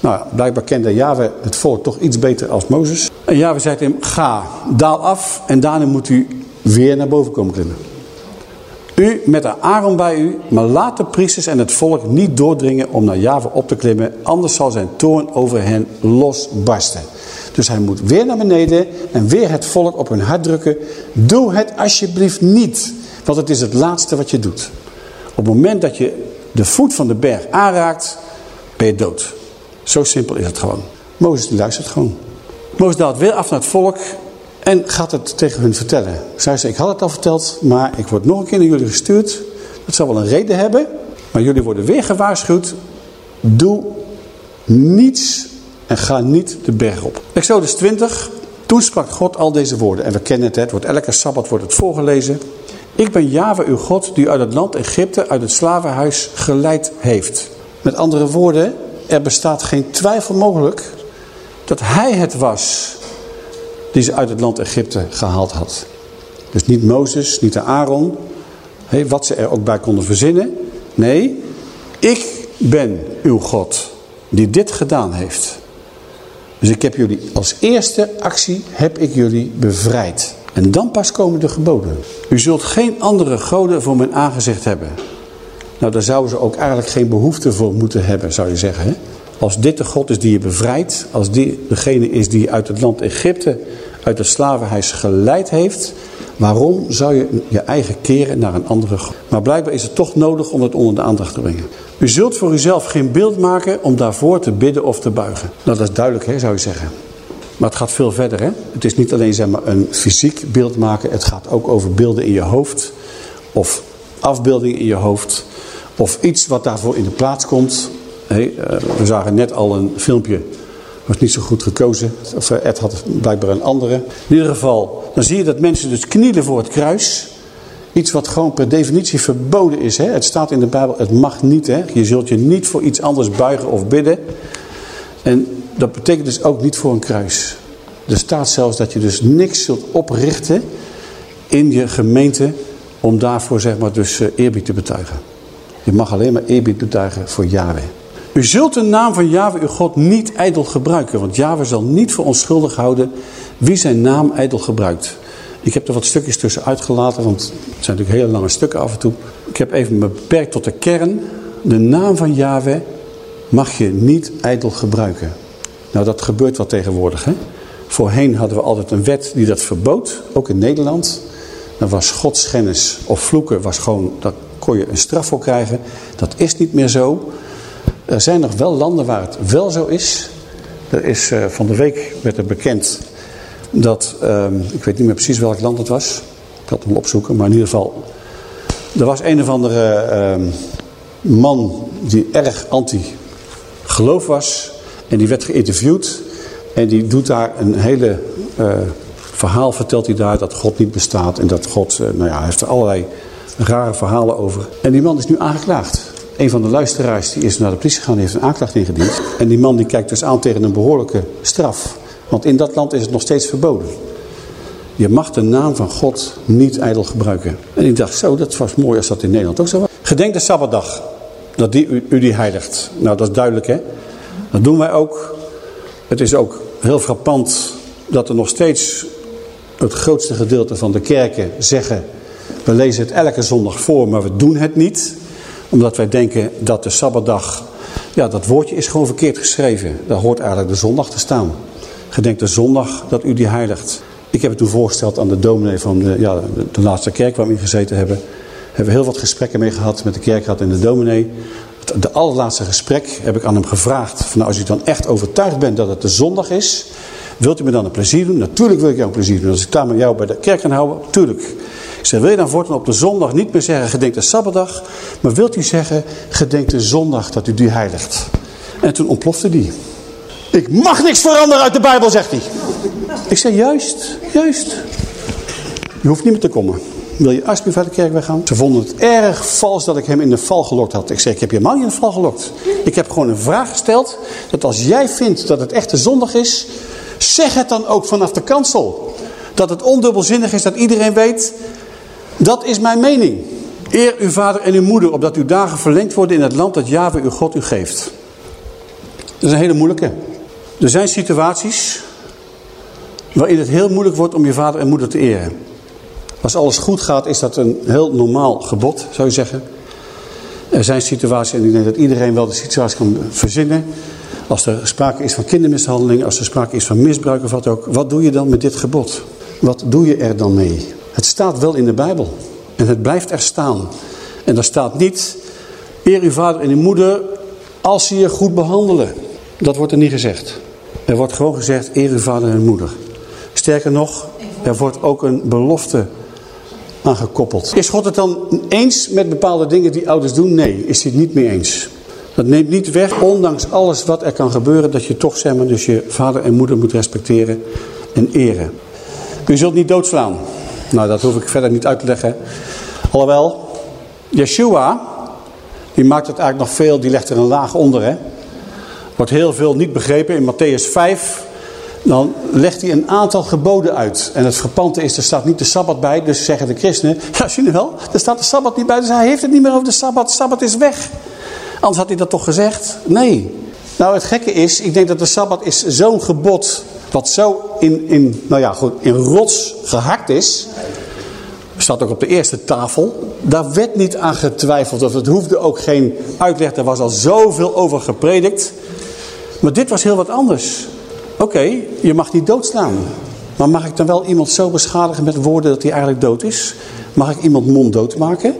Nou, blijkbaar kende Yahweh het volk toch iets beter als Mozes. En Yahweh zei tegen hem, ga, daal af en daarna moet u weer naar boven komen klimmen. U met de Aaron bij u, maar laat de priesters en het volk niet doordringen om naar Yahweh op te klimmen. Anders zal zijn toorn over hen losbarsten. Dus hij moet weer naar beneden en weer het volk op hun hart drukken. Doe het alsjeblieft niet, want het is het laatste wat je doet. Op het moment dat je de voet van de berg aanraakt, ben je dood. Zo simpel is het gewoon. Mozes luistert gewoon. Mozes daalt weer af naar het volk en gaat het tegen hun vertellen. Zij zei, ik had het al verteld, maar ik word nog een keer naar jullie gestuurd. Dat zal wel een reden hebben, maar jullie worden weer gewaarschuwd. Doe niets en ga niet de berg op. Exodus 20, toen sprak God al deze woorden. En we kennen het, het wordt elke Sabbat wordt het voorgelezen. Ik ben Java uw God die uit het land Egypte, uit het slavenhuis geleid heeft. Met andere woorden, er bestaat geen twijfel mogelijk dat hij het was die ze uit het land Egypte gehaald had. Dus niet Mozes, niet de Aaron, wat ze er ook bij konden verzinnen. Nee, ik ben uw God die dit gedaan heeft. Dus ik heb jullie als eerste actie heb ik jullie bevrijd. En dan pas komen de geboden. U zult geen andere goden voor mijn aangezicht hebben. Nou, daar zouden ze ook eigenlijk geen behoefte voor moeten hebben, zou je zeggen. Hè? Als dit de God is die je bevrijdt, als die degene is die uit het land Egypte, uit het slavenhuis geleid heeft, waarom zou je je eigen keren naar een andere God? Maar blijkbaar is het toch nodig om het onder de aandacht te brengen. U zult voor uzelf geen beeld maken om daarvoor te bidden of te buigen. Nou, dat is duidelijk, hè, zou je zeggen. Maar het gaat veel verder. Hè? Het is niet alleen zeg maar, een fysiek beeld maken. Het gaat ook over beelden in je hoofd. Of afbeeldingen in je hoofd. Of iets wat daarvoor in de plaats komt. Eh, we zagen net al een filmpje. Was niet zo goed gekozen. Of eh, Ed had blijkbaar een andere. In ieder geval, dan zie je dat mensen dus knielen voor het kruis. Iets wat gewoon per definitie verboden is. Hè? Het staat in de Bijbel, het mag niet. Hè? Je zult je niet voor iets anders buigen of bidden. En dat betekent dus ook niet voor een kruis. Er staat zelfs dat je dus niks zult oprichten in je gemeente om daarvoor zeg maar dus eh, eerbied te betuigen. Je mag alleen maar eerbied betuigen voor Yahweh. U zult de naam van Yahweh uw God niet ijdel gebruiken. Want Yahweh zal niet voor onschuldig houden wie zijn naam ijdel gebruikt. Ik heb er wat stukjes tussen uitgelaten, want het zijn natuurlijk hele lange stukken af en toe. Ik heb even beperkt tot de kern. De naam van Yahweh mag je niet ijdel gebruiken. Nou, dat gebeurt wel tegenwoordig. Hè? Voorheen hadden we altijd een wet die dat verbood, ook in Nederland. Dan was godschennis of vloeken, was gewoon, daar kon je een straf voor krijgen. Dat is niet meer zo. Er zijn nog wel landen waar het wel zo is. Er is uh, van de week werd er bekend dat, um, ik weet niet meer precies welk land het was. Ik had hem opzoeken, maar in ieder geval. Er was een of andere um, man die erg anti-geloof was. En die werd geïnterviewd. En die doet daar een hele uh, verhaal, vertelt hij daar, dat God niet bestaat. En dat God, uh, nou ja, hij heeft er allerlei rare verhalen over. En die man is nu aangeklaagd. Een van de luisteraars die is naar de politie gegaan heeft een aanklacht ingediend. En die man die kijkt dus aan tegen een behoorlijke straf. Want in dat land is het nog steeds verboden. Je mag de naam van God niet ijdel gebruiken. En ik dacht, zo, dat was mooi als dat in Nederland ook zo was. Gedenk de Sabbatdag, dat die, u, u die heiligt. Nou, dat is duidelijk, hè. Dat doen wij ook. Het is ook heel frappant dat er nog steeds het grootste gedeelte van de kerken zeggen... we lezen het elke zondag voor, maar we doen het niet. Omdat wij denken dat de Sabbatdag... ja, dat woordje is gewoon verkeerd geschreven. Daar hoort eigenlijk de zondag te staan. Gedenk de zondag dat u die heiligt. Ik heb het toen voorgesteld aan de dominee van de, ja, de laatste kerk waar we in gezeten hebben. Hebben we heel wat gesprekken mee gehad met de kerkraad en de dominee. De allerlaatste gesprek heb ik aan hem gevraagd. Van, nou, als u dan echt overtuigd bent dat het de zondag is. Wilt u me dan een plezier doen? Natuurlijk wil ik jou een plezier doen. Als ik daar met jou bij de kerk kan houden, tuurlijk. Zeg, wil je dan voortaan op de zondag niet meer zeggen gedenk de Sabbatdag. Maar wilt u zeggen gedenk de zondag dat u die heiligt. En toen ontplofte die. Ik mag niks veranderen uit de Bijbel, zegt hij. Ik zei, juist, juist. Je hoeft niet meer te komen. Wil je alsjeblieft uit de kerk weggaan? Ze vonden het erg vals dat ik hem in de val gelokt had. Ik zei, ik heb je helemaal niet in de val gelokt. Ik heb gewoon een vraag gesteld. Dat als jij vindt dat het echt de zondag is. Zeg het dan ook vanaf de kansel. Dat het ondubbelzinnig is dat iedereen weet. Dat is mijn mening. Eer uw vader en uw moeder opdat uw dagen verlengd worden in het land dat Java uw God u geeft. Dat is een hele moeilijke. Er zijn situaties waarin het heel moeilijk wordt om je vader en moeder te eren. Als alles goed gaat is dat een heel normaal gebod, zou je zeggen. Er zijn situaties, en ik denk dat iedereen wel de situatie kan verzinnen. Als er sprake is van kindermishandeling, als er sprake is van misbruik of wat ook. Wat doe je dan met dit gebod? Wat doe je er dan mee? Het staat wel in de Bijbel. En het blijft er staan. En er staat niet, eer uw vader en uw moeder als ze je goed behandelen. Dat wordt er niet gezegd. Er wordt gewoon gezegd, eer uw vader en moeder. Sterker nog, er wordt ook een belofte aangekoppeld. Is God het dan eens met bepaalde dingen die ouders doen? Nee, is hij het niet mee eens. Dat neemt niet weg, ondanks alles wat er kan gebeuren, dat je toch zeg dus je vader en moeder moet respecteren en eren. U zult niet doodslaan. Nou, dat hoef ik verder niet uit te leggen. Alhoewel, Yeshua, die maakt het eigenlijk nog veel, die legt er een laag onder. Hè? Wordt heel veel niet begrepen. In Matthäus 5, dan legt hij een aantal geboden uit. En het verpante is, er staat niet de Sabbat bij. Dus zeggen de christenen, ja zie je wel, er staat de Sabbat niet bij. Dus hij heeft het niet meer over de Sabbat. Sabbat is weg. Anders had hij dat toch gezegd? Nee. Nou, het gekke is, ik denk dat de Sabbat is zo'n gebod... wat zo in, in, nou ja, goed, in rots gehakt is... staat ook op de eerste tafel. Daar werd niet aan getwijfeld. Of het hoefde ook geen uitleg. Er was al zoveel over gepredikt. Maar dit was heel wat anders. Oké, je mag niet doodslaan. Maar mag ik dan wel iemand zo beschadigen met woorden dat hij eigenlijk dood is? Mag ik iemand monddood maken?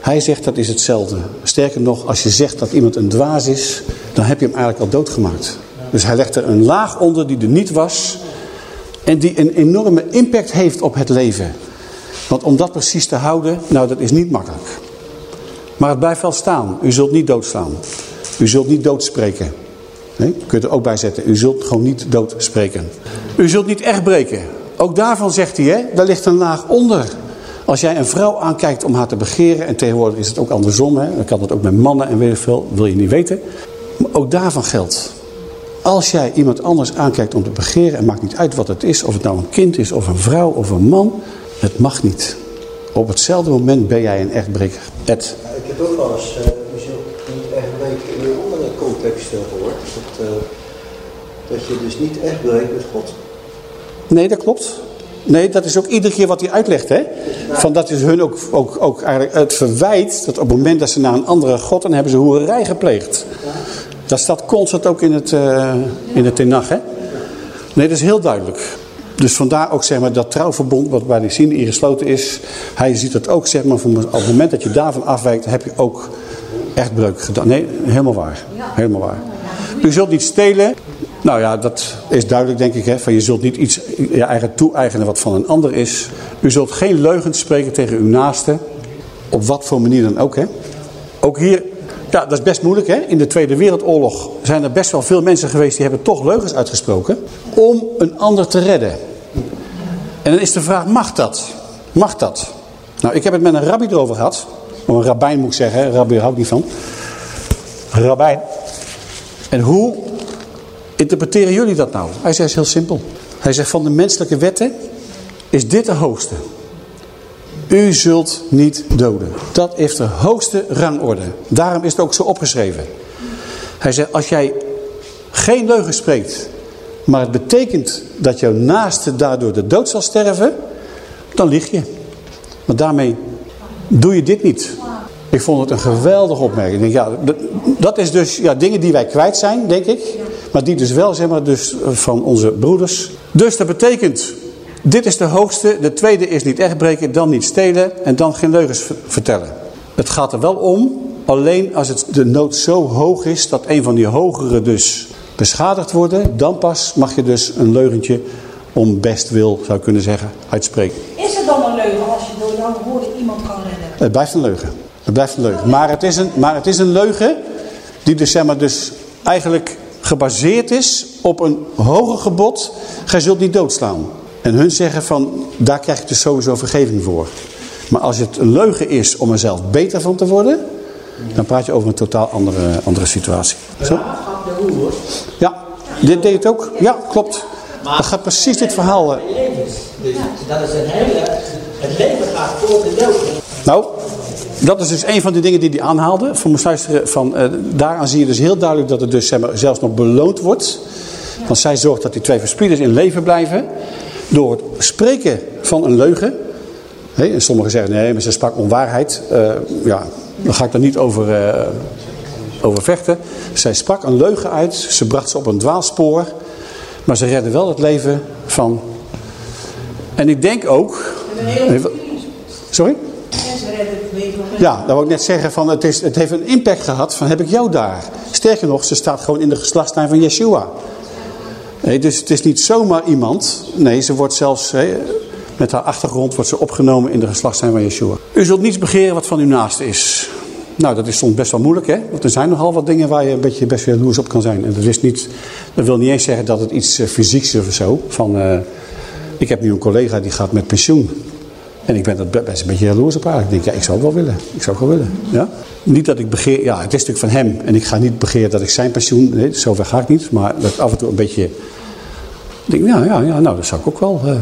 Hij zegt dat is hetzelfde. Sterker nog, als je zegt dat iemand een dwaas is, dan heb je hem eigenlijk al doodgemaakt. Dus hij legt er een laag onder die er niet was. En die een enorme impact heeft op het leven. Want om dat precies te houden, nou dat is niet makkelijk. Maar het blijft wel staan. U zult niet doodslaan. U zult niet doodspreken. Nee? Kun je er ook bij zetten. U zult gewoon niet doodspreken. U zult niet echt breken. Ook daarvan zegt hij, hè, daar ligt een laag onder. Als jij een vrouw aankijkt om haar te begeren, en tegenwoordig is het ook andersom, hè, dan kan dat ook met mannen en weet ik veel, wil je niet weten. Maar ook daarvan geldt. Als jij iemand anders aankijkt om te begeren, en maakt niet uit wat het is, of het nou een kind is, of een vrouw, of een man, het mag niet. Op hetzelfde moment ben jij een echtbreker. Ed. Ik heb ook wel eens uh, niet echt breken in een andere context eh, gehoord. Dat, uh, dat je dus niet echt breekt met God. Nee, dat klopt. Nee, dat is ook iedere keer wat hij uitlegt. Hè? Van dat is hun ook, ook, ook eigenlijk het verwijt dat op het moment dat ze naar een andere God, dan hebben ze hoererij gepleegd. Dat staat constant ook in het, uh, in het tenag. Hè? Nee, dat is heel duidelijk. Dus vandaar ook zeg maar, dat trouwverbond wat bij de Sinai gesloten is. Hij ziet dat ook, zeg maar, van, op het moment dat je daarvan afwijkt, heb je ook echt breuk gedaan. Nee, helemaal waar. Helemaal waar. U zult niet stelen. Nou ja, dat is duidelijk denk ik. Hè, van je zult niet iets je eigen toe-eigenen wat van een ander is. U zult geen leugens spreken tegen uw naaste. Op wat voor manier dan ook. Hè. Ook hier, ja, dat is best moeilijk. Hè. In de Tweede Wereldoorlog zijn er best wel veel mensen geweest die hebben toch leugens uitgesproken. Om een ander te redden. En dan is de vraag, mag dat? Mag dat? Nou, ik heb het met een rabbi erover gehad. Of een rabbijn moet ik zeggen. Hè. Rabbi houdt niet van. Rabbijn. En hoe interpreteren jullie dat nou? Hij zegt heel simpel. Hij zegt van de menselijke wetten is dit de hoogste. U zult niet doden. Dat heeft de hoogste rangorde. Daarom is het ook zo opgeschreven. Hij zegt als jij geen leugen spreekt, maar het betekent dat jouw naaste daardoor de dood zal sterven, dan lieg je. Want daarmee doe je dit niet. Ik vond het een geweldige opmerking. Ja, dat is dus ja, dingen die wij kwijt zijn, denk ik. Maar die dus wel, zeg maar, dus van onze broeders. Dus dat betekent, dit is de hoogste. De tweede is niet echt breken, dan niet stelen en dan geen leugens vertellen. Het gaat er wel om, alleen als het de nood zo hoog is dat een van die hogere dus beschadigd worden. Dan pas mag je dus een leugentje om best wil, zou ik kunnen zeggen, uitspreken. Is het dan een leugen als je door jouw woorden iemand kan redden? Het blijft een leugen. Het blijft een leugen. Maar het is een, maar het is een leugen die dus, zeg maar, dus eigenlijk gebaseerd is op een hoger gebod. Gij zult niet doodslaan. En hun zeggen van, daar krijg je dus sowieso vergeving voor. Maar als het een leugen is om er zelf beter van te worden... dan praat je over een totaal andere, andere situatie. Zo? Ja, dit deed het ook. Ja, klopt. Dat gaat precies dit verhaal... Dus dat is een hele... Het leven gaat voor de dood. Nou, dat is dus een van de dingen die hij aanhaalde. Van, van, uh, daaraan zie je dus heel duidelijk dat het dus zeg maar, zelfs nog beloond wordt. Want zij zorgt dat die twee verspieders in leven blijven. Door het spreken van een leugen. En sommigen zeggen nee, maar ze sprak onwaarheid. Uh, ja, daar ga ik daar niet over, uh, over vechten. Zij sprak een leugen uit. Ze bracht ze op een dwaalspoor. Maar ze redden wel het leven van... En ik denk ook... Sorry? Ja, dat wil ik net zeggen, van het, is, het heeft een impact gehad van heb ik jou daar. Sterker nog, ze staat gewoon in de geslachtslijn van Yeshua. Dus het is niet zomaar iemand. Nee, ze wordt zelfs, met haar achtergrond wordt ze opgenomen in de geslachtslijn van Yeshua. U zult niets begeren wat van uw naaste is. Nou, dat is soms best wel moeilijk, hè? Want er zijn nogal wat dingen waar je een beetje best wel jaloers op kan zijn. En dat, is niet, dat wil niet eens zeggen dat het iets uh, fysieks is of zo. Van, uh, ik heb nu een collega die gaat met pensioen. En ik ben er best een beetje jaloers op haar. Ik denk, ja, ik zou het wel willen. Ik zou het wel willen. Ja? Niet dat ik begeer, ja, het is natuurlijk van hem. En ik ga niet begeren dat ik zijn pensioen, nee, zover ga ik niet. Maar dat af en toe een beetje, denk, ja, ja, ja nou, dat zou ik ook wel. Uh,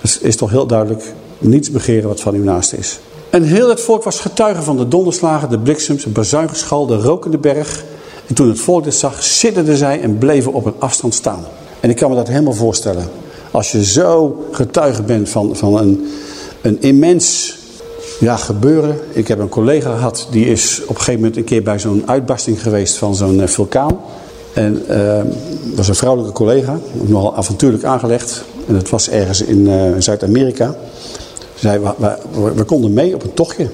dus is toch heel duidelijk, niets begeren wat van uw naaste is. En heel het volk was getuige van de donderslagen, de bliksems, het bazuingeschal, de rokende berg. En toen het volk dit zag, sidderden zij en bleven op een afstand staan. En ik kan me dat helemaal voorstellen. Als je zo getuige bent van, van een, een immens ja, gebeuren. Ik heb een collega gehad, die is op een gegeven moment een keer bij zo'n uitbarsting geweest van zo'n uh, vulkaan. En dat was een vrouwelijke collega, nogal avontuurlijk aangelegd. En dat was ergens in uh, Zuid-Amerika. Zei, we, we, konden mee op een tochtje.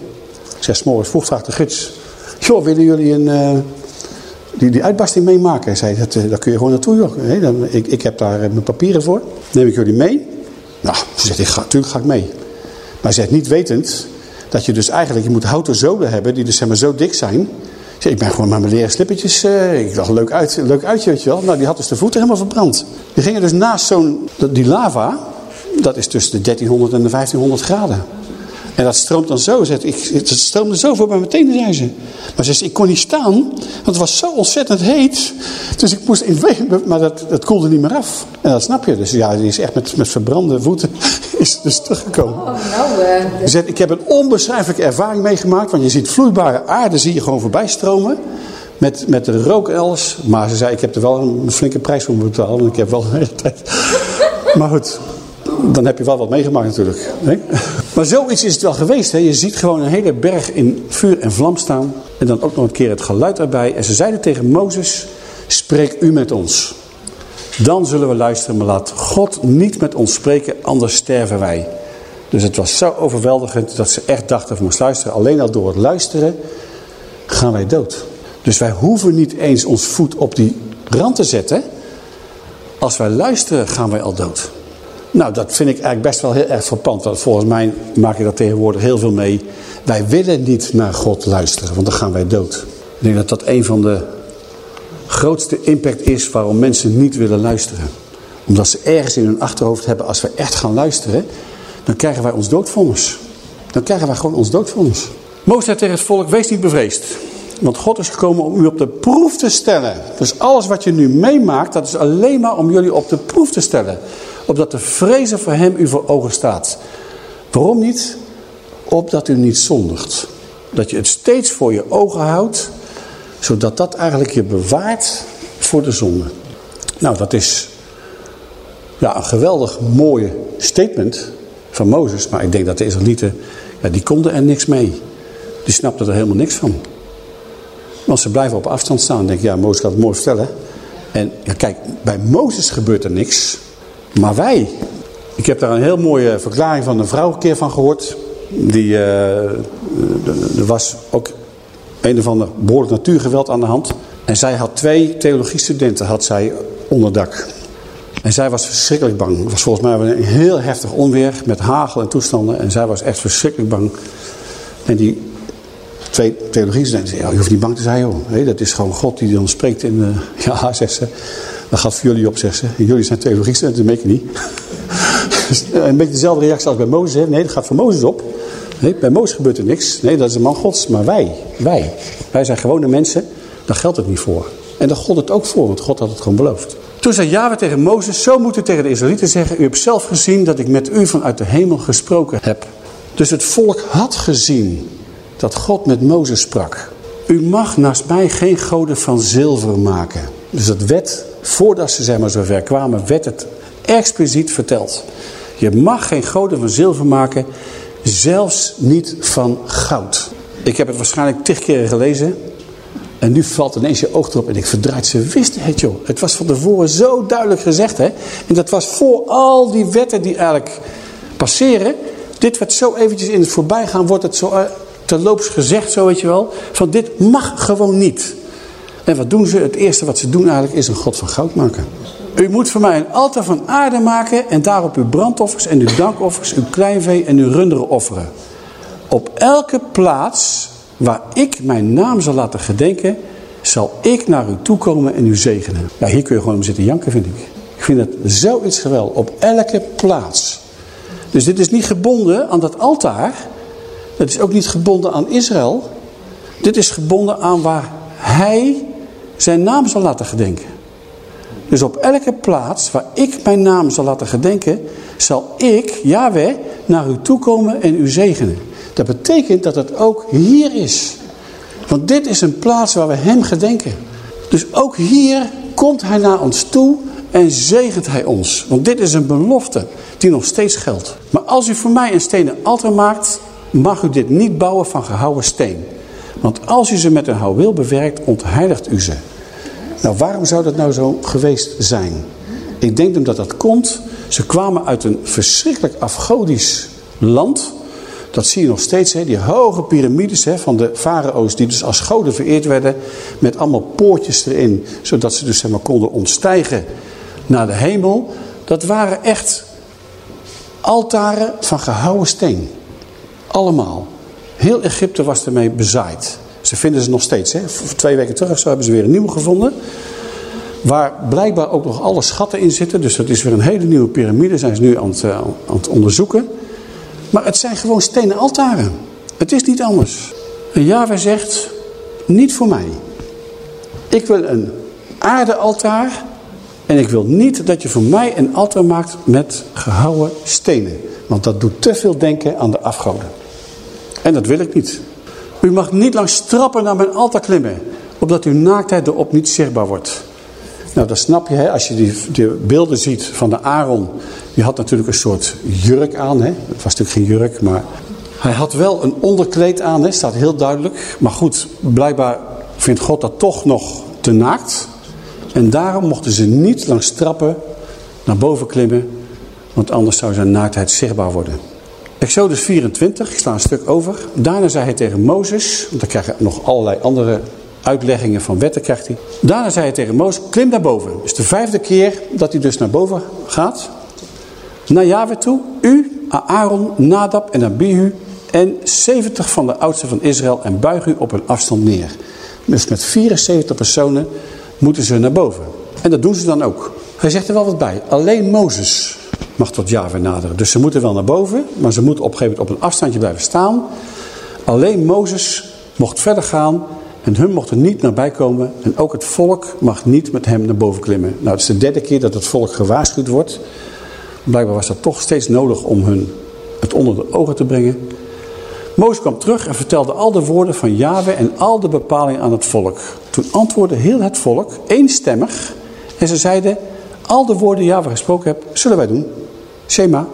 Ik zeg, morgens vroeg de gids. Joh, willen jullie een... Die, die uitbarsting meemaken. Hij zei, dat, eh, daar kun je gewoon naartoe, joh. Dan, ik, ik heb daar eh, mijn papieren voor. Neem ik jullie mee? Nou, ze zegt, ik ga, natuurlijk ga ik mee. Maar ze zegt, niet wetend dat je dus eigenlijk, je moet houten zolen hebben die dus zeg maar zo dik zijn. Ik zeg, ik ben gewoon met mijn leren slippertjes, eh, ik dacht, leuk, uit, leuk uitje, weet je wel. Nou, die had dus de voeten helemaal verbrand. Die gingen dus naast zo'n, die lava, dat is tussen de 1300 en de 1500 graden. En dat stroomt dan zo. Zegt, ik, het stroomde zo voor bij mijn tenen, zei ze. Maar ze ik kon niet staan, want het was zo ontzettend heet. Dus ik moest in maar dat, dat koelde niet meer af. En dat snap je. Dus ja, die is echt met, met verbrande voeten is dus teruggekomen. Oh, nou, eh, ik heb een onbeschrijfelijke ervaring meegemaakt. Want je ziet vloeibare aarde, zie je gewoon voorbij stromen. Met, met de rook els. Maar ze zei, ik heb er wel een flinke prijs voor moeten betalen. Want ik heb wel een hele tijd... Maar goed, dan heb je wel wat meegemaakt natuurlijk. Nee? Maar zoiets is het wel geweest. Hè? Je ziet gewoon een hele berg in vuur en vlam staan. En dan ook nog een keer het geluid erbij. En ze zeiden tegen Mozes, spreek u met ons. Dan zullen we luisteren, maar laat God niet met ons spreken, anders sterven wij. Dus het was zo overweldigend dat ze echt dachten van luisteren. Alleen al door het luisteren gaan wij dood. Dus wij hoeven niet eens ons voet op die rand te zetten. Als wij luisteren gaan wij al dood. Nou, dat vind ik eigenlijk best wel heel erg verpand. Want volgens mij maak je dat tegenwoordig heel veel mee. Wij willen niet naar God luisteren, want dan gaan wij dood. Ik denk dat dat een van de grootste impact is waarom mensen niet willen luisteren. Omdat ze ergens in hun achterhoofd hebben, als we echt gaan luisteren, dan krijgen wij ons doodvonnis. Dan krijgen wij gewoon ons doodvonnis. Mozes zei tegen het volk, wees niet bevreesd. Want God is gekomen om u op de proef te stellen. Dus alles wat je nu meemaakt, dat is alleen maar om jullie op de proef te stellen opdat de vrezen voor hem u voor ogen staat. Waarom niet? Opdat u niet zondigt. Dat je het steeds voor je ogen houdt, zodat dat eigenlijk je bewaart voor de zonde. Nou, dat is ja, een geweldig mooie statement van Mozes. Maar ik denk dat de Israëlieten, ja, die konden er niks mee. Die snapten er helemaal niks van. Want ze blijven op afstand staan en denken, ja, Mozes gaat het mooi vertellen. En ja, kijk, bij Mozes gebeurt er niks. Maar wij, ik heb daar een heel mooie verklaring van een vrouw een keer van gehoord. Die, uh, was ook een of ander behoorlijk natuurgeweld aan de hand. En zij had twee theologiestudenten had zij onder dak. En zij was verschrikkelijk bang. Het was volgens mij een heel heftig onweer met hagel en toestanden. En zij was echt verschrikkelijk bang. En die twee theologiestudenten zeiden, je hoeft niet bang te zijn joh. Dat is gewoon God die dan spreekt in, uh, ja, zegt ze. Dat gaat voor jullie op, zegt ze. Jullie zijn theologiestudenten, dat merk je niet. Dus, eh, een beetje dezelfde reactie als bij Mozes. Nee, dat gaat voor Mozes op. Nee, bij Mozes gebeurt er niks. Nee, dat is een man gods. Maar wij, wij, wij zijn gewone mensen. Daar geldt het niet voor. En daar God het ook voor, want God had het gewoon beloofd. Toen zei Yahweh tegen Mozes, zo moet u tegen de Israëlieten zeggen, u hebt zelf gezien dat ik met u vanuit de hemel gesproken heb. Dus het volk had gezien dat God met Mozes sprak. U mag naast mij geen goden van zilver maken. Dus dat werd, voordat ze zeg maar zover kwamen, werd het expliciet verteld. Je mag geen goden van zilver maken, zelfs niet van goud. Ik heb het waarschijnlijk tig keren gelezen. En nu valt ineens je oog erop en ik verdraait. Ze wisten het joh. Het was van tevoren zo duidelijk gezegd. Hè? En dat was voor al die wetten die eigenlijk passeren. Dit werd zo eventjes in het voorbijgaan. Wordt het zo uh, terloops gezegd zo weet je wel. Van dit mag gewoon niet. En wat doen ze? Het eerste wat ze doen eigenlijk is een god van goud maken. U moet voor mij een altaar van aarde maken en daarop uw brandoffers en uw dankoffers, uw kleinvee en uw runderen offeren. Op elke plaats waar ik mijn naam zal laten gedenken, zal ik naar u toekomen en u zegenen. Ja, hier kun je gewoon om zitten janken, vind ik. Ik vind het zoiets geweldig. Op elke plaats. Dus dit is niet gebonden aan dat altaar. Het is ook niet gebonden aan Israël. Dit is gebonden aan waar hij zijn naam zal laten gedenken. Dus op elke plaats waar ik mijn naam zal laten gedenken, zal ik, Yahweh, naar u toekomen en u zegenen. Dat betekent dat het ook hier is. Want dit is een plaats waar we hem gedenken. Dus ook hier komt hij naar ons toe en zegent hij ons. Want dit is een belofte die nog steeds geldt. Maar als u voor mij een stenen altaar maakt, mag u dit niet bouwen van gehouwen steen. Want als u ze met een houweel bewerkt, ontheiligt u ze. Nou, waarom zou dat nou zo geweest zijn? Ik denk omdat dat komt. Ze kwamen uit een verschrikkelijk afgodisch land. Dat zie je nog steeds, hè? die hoge piramides hè, van de farao's die dus als goden vereerd werden. Met allemaal poortjes erin, zodat ze dus zeg konden ontstijgen naar de hemel. Dat waren echt altaren van gehouwen steen. Allemaal. Heel Egypte was ermee bezaaid. Ze vinden ze nog steeds. Hè? Twee weken terug zo hebben ze weer een nieuwe gevonden. Waar blijkbaar ook nog alle schatten in zitten. Dus dat is weer een hele nieuwe piramide. Zijn ze nu aan het, uh, aan het onderzoeken. Maar het zijn gewoon stenen altaren. Het is niet anders. En Yahweh zegt, niet voor mij. Ik wil een aardealtaar. En ik wil niet dat je voor mij een altaar maakt met gehouwen stenen. Want dat doet te veel denken aan de afgoden. En dat wil ik niet. U mag niet langs trappen naar mijn altaar klimmen. Opdat uw naaktheid erop niet zichtbaar wordt. Nou, dat snap je, hè? als je die, die, beelden ziet van de Aaron. Die had natuurlijk een soort jurk aan. Hè? Het was natuurlijk geen jurk, maar hij had wel een onderkleed aan. Hè? Staat heel duidelijk. Maar goed, blijkbaar vindt God dat toch nog te naakt. En daarom mochten ze niet langs trappen naar boven klimmen. Want anders zou zijn naaktheid zichtbaar worden. Exodus 24, ik sla een stuk over. Daarna zei hij tegen Mozes, want dan krijg je nog allerlei andere uitleggingen van wetten krijgt hij. Daarna zei hij tegen Mozes, klim naar boven. Dus de vijfde keer dat hij dus naar boven gaat. Naar Yahweh toe, u, Aaron, Nadab en Abihu en 70 van de oudsten van Israël en buig u op een afstand neer. Dus met 74 personen moeten ze naar boven. En dat doen ze dan ook. Hij zegt er wel wat bij. Alleen Mozes mag tot Java naderen. Dus ze moeten wel naar boven, maar ze moeten op een gegeven moment op een afstandje blijven staan. Alleen Mozes mocht verder gaan en hun mocht er niet nabij komen. En ook het volk mag niet met hem naar boven klimmen. Nou, het is de derde keer dat het volk gewaarschuwd wordt. Blijkbaar was dat toch steeds nodig om hun het onder de ogen te brengen. Mozes kwam terug en vertelde al de woorden van Yahweh en al de bepalingen aan het volk. Toen antwoordde heel het volk eenstemmig en ze zeiden... Al de woorden die Yahweh gesproken hebt, zullen wij doen. Shema.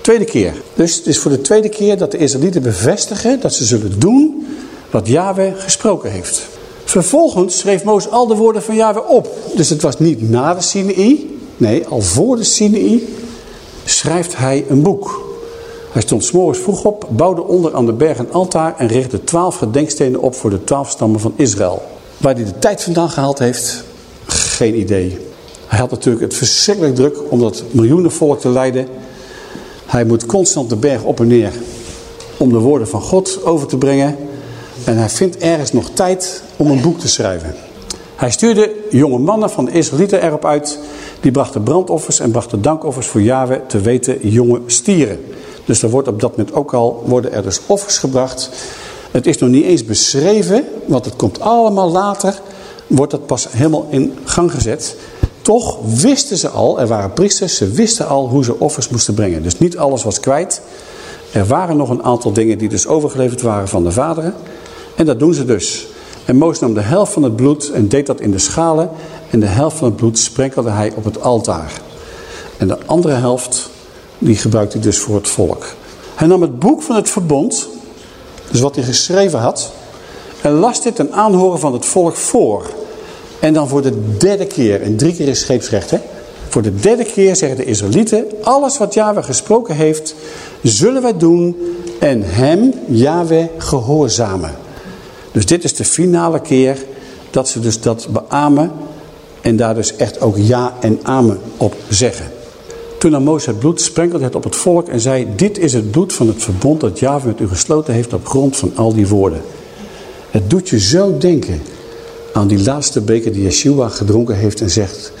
Tweede keer. Dus het is voor de tweede keer dat de Israëlieten bevestigen dat ze zullen doen wat Yahweh gesproken heeft. Vervolgens schreef Mozes al de woorden van Yahweh op. Dus het was niet na de Sinai, nee, al voor de Sinai schrijft hij een boek. Hij stond s'morgens vroeg op, bouwde onder aan de berg een altaar en richtte twaalf gedenkstenen op voor de twaalf stammen van Israël. Waar hij de tijd vandaan gehaald heeft, geen idee. Hij had natuurlijk het verschrikkelijk druk om dat miljoenen volk te leiden. Hij moet constant de berg op en neer om de woorden van God over te brengen. En hij vindt ergens nog tijd om een boek te schrijven. Hij stuurde jonge mannen van de Israëlieten erop uit. Die brachten brandoffers en brachten dankoffers voor Yahweh te weten jonge stieren. Dus er wordt op dat moment ook al, worden er dus offers gebracht. Het is nog niet eens beschreven, want het komt allemaal later. Wordt dat pas helemaal in gang gezet. Toch wisten ze al, er waren priesters, ze wisten al hoe ze offers moesten brengen. Dus niet alles was kwijt. Er waren nog een aantal dingen die dus overgeleverd waren van de vaderen. En dat doen ze dus. En Mozes nam de helft van het bloed en deed dat in de schalen. En de helft van het bloed sprenkelde hij op het altaar. En de andere helft, die gebruikte hij dus voor het volk. Hij nam het boek van het verbond, dus wat hij geschreven had, en las dit ten aanhoren van het volk voor. En dan voor de derde keer, en drie keer is scheepsrecht hè. Voor de derde keer zeggen de Israëlieten, alles wat Yahweh gesproken heeft, zullen wij doen en hem, Yahweh, gehoorzamen. Dus dit is de finale keer dat ze dus dat beamen en daar dus echt ook ja en amen op zeggen. Toen nam Mozes het bloed, sprenkelde het op het volk en zei, dit is het bloed van het verbond dat Yahweh met u gesloten heeft op grond van al die woorden. Het doet je zo denken aan die laatste beker die Yeshua gedronken heeft en zegt...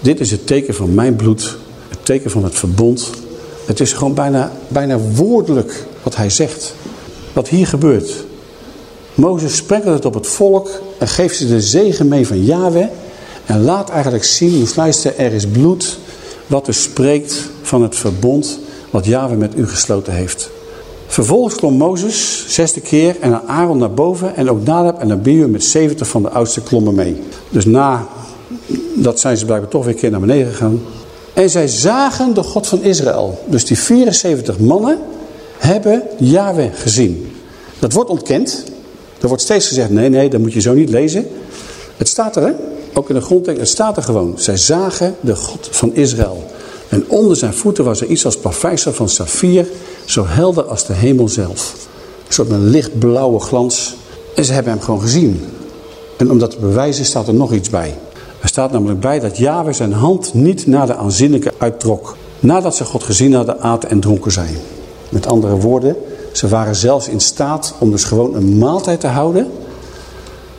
Dit is het teken van mijn bloed, het teken van het verbond. Het is gewoon bijna, bijna woordelijk wat hij zegt. Wat hier gebeurt. Mozes sprenkelt het op het volk en geeft ze de zegen mee van Yahweh. En laat eigenlijk zien, luister, er is bloed wat dus spreekt van het verbond wat Yahweh met u gesloten heeft. Vervolgens klom Mozes, zesde keer, en Aaron naar boven en ook Nadab en Abihu met 70 van de oudste klommen mee. Dus na dat zijn ze blijkbaar toch weer een keer naar beneden gegaan. En zij zagen de God van Israël. Dus die 74 mannen hebben Yahweh gezien. Dat wordt ontkend. Er wordt steeds gezegd, nee, nee, dat moet je zo niet lezen. Het staat er, hè? ook in de grondtekst, het staat er gewoon. Zij zagen de God van Israël. En onder zijn voeten was er iets als plaveisel van saffier, zo helder als de hemel zelf. Een soort een lichtblauwe glans. En ze hebben hem gewoon gezien. En om dat te bewijzen staat er nog iets bij. Er staat namelijk bij dat Yahweh zijn hand niet naar de aanzienlijke uittrok. Nadat ze God gezien hadden, aten en dronken zijn. Met andere woorden, ze waren zelfs in staat om dus gewoon een maaltijd te houden.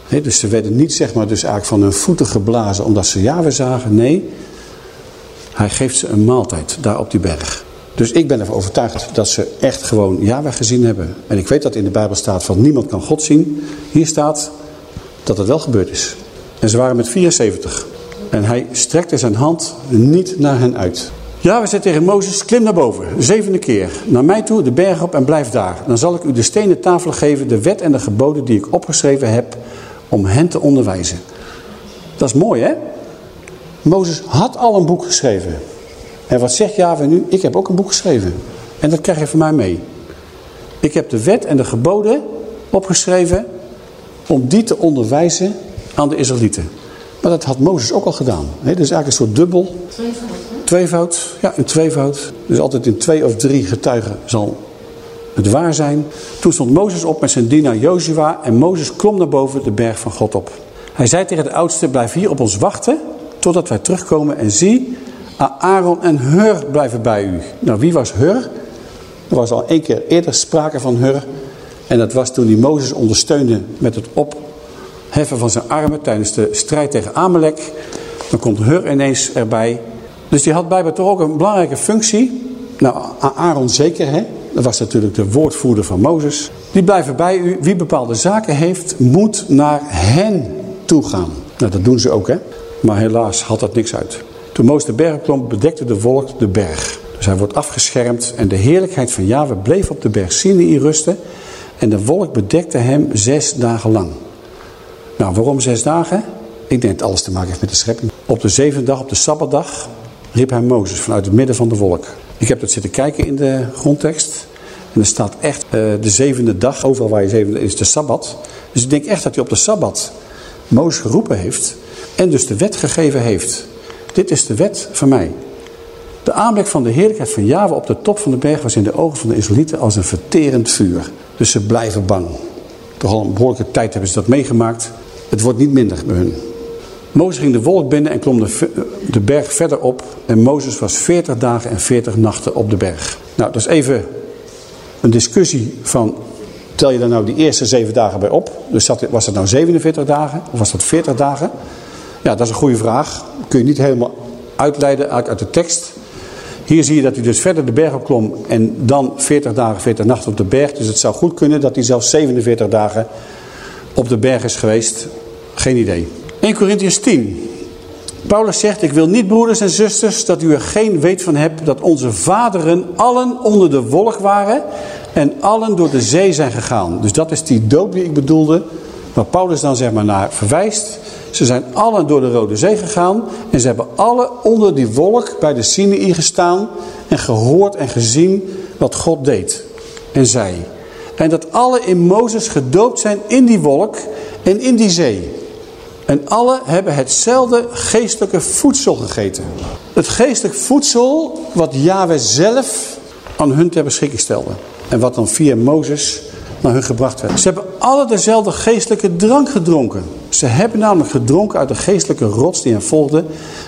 dus ze werden niet zeg maar dus eigenlijk van hun voeten geblazen omdat ze Yahweh zagen. Nee, hij geeft ze een maaltijd daar op die berg. Dus ik ben ervan overtuigd dat ze echt gewoon Yahweh gezien hebben. En ik weet dat in de Bijbel staat van niemand kan God zien. Hier staat dat het wel gebeurd is. En ze waren met 74. En hij strekte zijn hand niet naar hen uit. Ja, we zei tegen Mozes, klim naar boven, de zevende keer. Naar mij toe, de berg op en blijf daar. Dan zal ik u de stenen tafel geven, de wet en de geboden die ik opgeschreven heb, om hen te onderwijzen. Dat is mooi, hè? Mozes had al een boek geschreven. En wat zegt Java nu? Ik heb ook een boek geschreven. En dat krijg je van mij mee. Ik heb de wet en de geboden opgeschreven om die te onderwijzen aan de Israëlieten. Maar dat had Mozes ook al gedaan. He, dus eigenlijk een soort dubbel. Tweevoud, Tweevoud, ja, een tweevoud. Dus altijd in twee of drie getuigen zal het waar zijn. Toen stond Mozes op met zijn dienaar Jozua en Mozes klom naar boven de berg van God op. Hij zei tegen de oudste, blijf hier op ons wachten totdat wij terugkomen en zie, Aaron en Hur blijven bij u. Nou, wie was Hur? Er was al één keer eerder sprake van Hur. En dat was toen hij Mozes ondersteunde met het opheffen van zijn armen tijdens de strijd tegen Amalek. Dan komt Hur ineens erbij. Dus die had blijkbaar toch ook een belangrijke functie. Nou, Aaron zeker, hè? Dat was natuurlijk de woordvoerder van Mozes. Die blijven bij u. Wie bepaalde zaken heeft, moet naar hen toe gaan. Nou, dat doen ze ook, hè? Maar helaas had dat niks uit. Toen Mozes de berg klom, bedekte de wolk de berg. Dus hij wordt afgeschermd en de heerlijkheid van Jahwe bleef op de berg Sinai rusten. En de wolk bedekte hem zes dagen lang. Nou, waarom zes dagen? Ik denk dat alles te maken heeft met de schepping. Op de zevende dag, op de Sabbatdag, riep hij Mozes vanuit het midden van de wolk. Ik heb dat zitten kijken in de grondtekst. En er staat echt uh, de zevende dag, overal waar je zevende is de Sabbat. Dus ik denk echt dat hij op de Sabbat Mozes geroepen heeft. En dus de wet gegeven heeft. Dit is de wet van mij. De aanblik van de heerlijkheid van Java op de top van de berg was in de ogen van de Israëlieten als een verterend vuur. Dus ze blijven bang. Toch al een behoorlijke tijd hebben ze dat meegemaakt. Het wordt niet minder bij hun. Mozes ging de wolk binnen en klom de, de berg verder op. En Mozes was 40 dagen en 40 nachten op de berg. Nou, dat is even een discussie van... Tel je daar nou die eerste zeven dagen bij op? Dus was dat nou 47 dagen of was dat 40 dagen? Ja, dat is een goede vraag. Kun je niet helemaal uitleiden uit de tekst. Hier zie je dat hij dus verder de berg opklom en dan 40 dagen, 40 nachten op de berg. Dus het zou goed kunnen dat hij zelfs 47 dagen op de berg is geweest. Geen idee. 1 Corinthians 10. Paulus zegt, ik wil niet broeders en zusters dat u er geen weet van hebt dat onze vaderen allen onder de wolk waren en allen door de zee zijn gegaan. Dus dat is die dood die ik bedoelde, waar Paulus dan zeg maar naar verwijst. Ze zijn allen door de Rode Zee gegaan en ze hebben alle onder die wolk bij de Sinai gestaan en gehoord en gezien wat God deed en zei. En dat alle in Mozes gedoopt zijn in die wolk en in die zee. En alle hebben hetzelfde geestelijke voedsel gegeten. Het geestelijk voedsel wat Yahweh zelf aan hun ter beschikking stelde. En wat dan via Mozes naar hun gebracht werd. Ze hebben alle dezelfde geestelijke drank gedronken. Ze hebben namelijk gedronken uit de geestelijke rots die hen volgde. En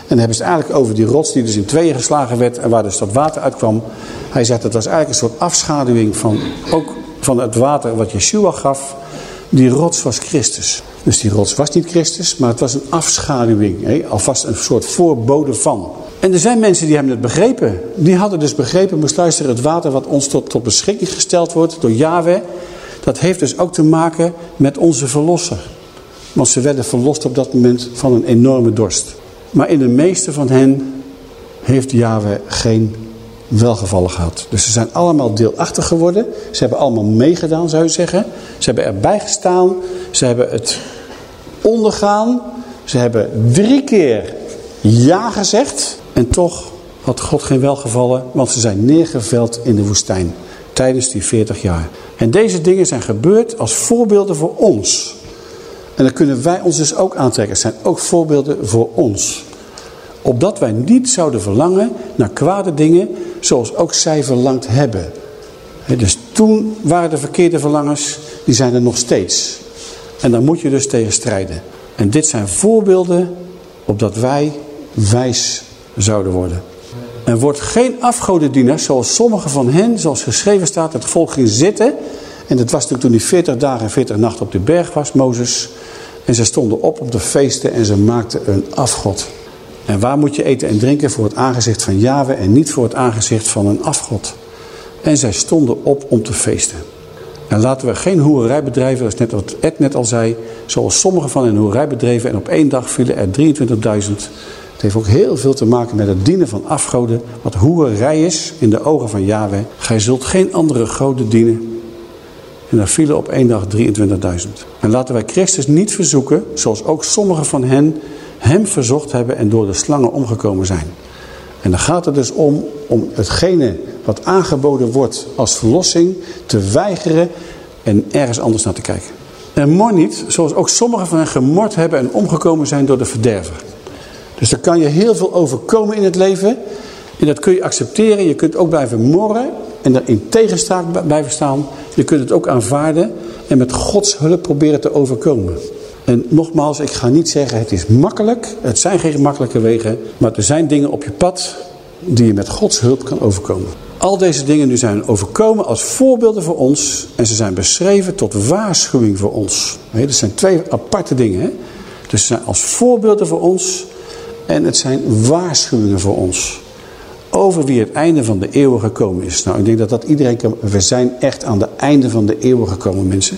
dan hebben ze eigenlijk over die rots die dus in tweeën geslagen werd en waar dus dat water uitkwam. Hij zegt dat was eigenlijk een soort afschaduwing van, ook van het water wat Yeshua gaf. Die rots was Christus. Dus die rots was niet Christus, maar het was een afschaduwing. Hè? Alvast een soort voorbode van. En er zijn mensen die hebben het begrepen. Die hadden dus begrepen, moest luisteren, het water wat ons tot, tot beschikking gesteld wordt door Yahweh. Dat heeft dus ook te maken met onze verlosser. Want ze werden verlost op dat moment van een enorme dorst. Maar in de meeste van hen heeft Yahweh geen welgevallen gehad. Dus ze zijn allemaal deelachtig geworden. Ze hebben allemaal meegedaan, zou je zeggen. Ze hebben erbij gestaan. Ze hebben het ondergaan. Ze hebben drie keer ja gezegd. En toch had God geen welgevallen, want ze zijn neergeveld in de woestijn. Tijdens die 40 jaar. En deze dingen zijn gebeurd als voorbeelden voor ons. En dan kunnen wij ons dus ook aantrekken. Het zijn ook voorbeelden voor ons. Opdat wij niet zouden verlangen naar kwade dingen, zoals ook zij verlangd hebben. Dus toen waren de verkeerde verlangens, die zijn er nog steeds. En daar moet je dus tegen strijden. En dit zijn voorbeelden opdat wij wijs zouden worden. En wordt geen afgodendienaar zoals sommige van hen, zoals geschreven staat, het volk ging zitten. En dat was toen hij 40 dagen en 40 nachten op de berg was, Mozes. En ze stonden op op de feesten en ze maakten een afgod. En waar moet je eten en drinken? Voor het aangezicht van Yahweh en niet voor het aangezicht van een afgod. En zij stonden op om te feesten. En laten we geen hoererij bedrijven, dat is net wat Ed net al zei, zoals sommige van hen hoererij bedreven en op één dag vielen er 23.000. Het heeft ook heel veel te maken met het dienen van afgoden, wat hoererij is in de ogen van Yahweh. Gij zult geen andere goden dienen. En daar vielen op één dag 23.000. En laten wij Christus niet verzoeken, zoals ook sommigen van hen hem verzocht hebben en door de slangen omgekomen zijn. En dan gaat het dus om, om hetgene wat aangeboden wordt als verlossing te weigeren en ergens anders naar te kijken. En mor niet, zoals ook sommigen van hen gemord hebben en omgekomen zijn door de verderver. Dus daar kan je heel veel overkomen in het leven. En dat kun je accepteren. Je kunt ook blijven morren en er in tegenstaat blijven staan. Je kunt het ook aanvaarden en met Gods hulp proberen te overkomen. En nogmaals, ik ga niet zeggen het is makkelijk. Het zijn geen makkelijke wegen. Maar er zijn dingen op je pad die je met Gods hulp kan overkomen. Al deze dingen nu zijn overkomen als voorbeelden voor ons. En ze zijn beschreven tot waarschuwing voor ons. Nee, dat zijn twee aparte dingen. Hè? Dus ze zijn als voorbeelden voor ons. En het zijn waarschuwingen voor ons. Over wie het einde van de eeuwen gekomen is. Nou, ik denk dat dat iedereen kan. We zijn echt aan het einde van de eeuwen gekomen, mensen.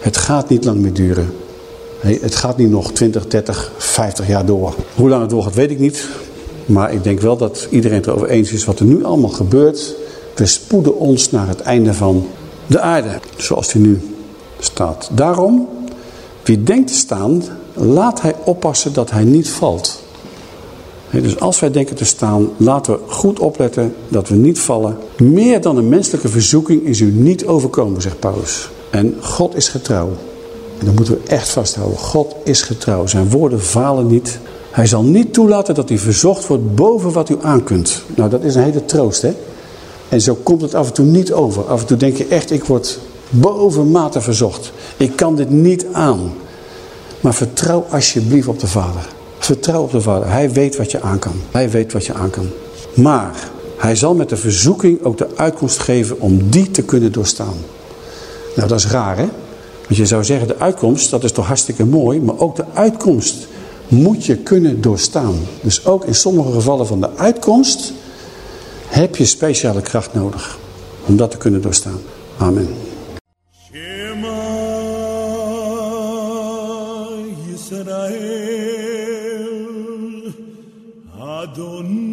Het gaat niet lang meer duren. Het gaat niet nog 20, 30, 50 jaar door. Hoe lang het doorgaat, weet ik niet. Maar ik denk wel dat iedereen het erover eens is wat er nu allemaal gebeurt. We spoeden ons naar het einde van de aarde. Zoals die nu staat. Daarom, wie denkt te staan, laat hij oppassen dat hij niet valt. Dus als wij denken te staan, laten we goed opletten dat we niet vallen. Meer dan een menselijke verzoeking is u niet overkomen, zegt Paulus. En God is getrouw. En dat moeten we echt vasthouden. God is getrouw. Zijn woorden falen niet. Hij zal niet toelaten dat hij verzocht wordt boven wat u aankunt. Nou, dat is een hele troost, hè? En zo komt het af en toe niet over. Af en toe denk je echt, ik word boven mate verzocht. Ik kan dit niet aan. Maar vertrouw alsjeblieft op de Vader. Vertrouw op de Vader. Hij weet wat je aan kan. Hij weet wat je aan kan. Maar hij zal met de verzoeking ook de uitkomst geven om die te kunnen doorstaan. Nou, dat is raar, hè? Want je zou zeggen, de uitkomst, dat is toch hartstikke mooi. Maar ook de uitkomst moet je kunnen doorstaan. Dus ook in sommige gevallen van de uitkomst heb je speciale kracht nodig. Om dat te kunnen doorstaan. Amen. Adonai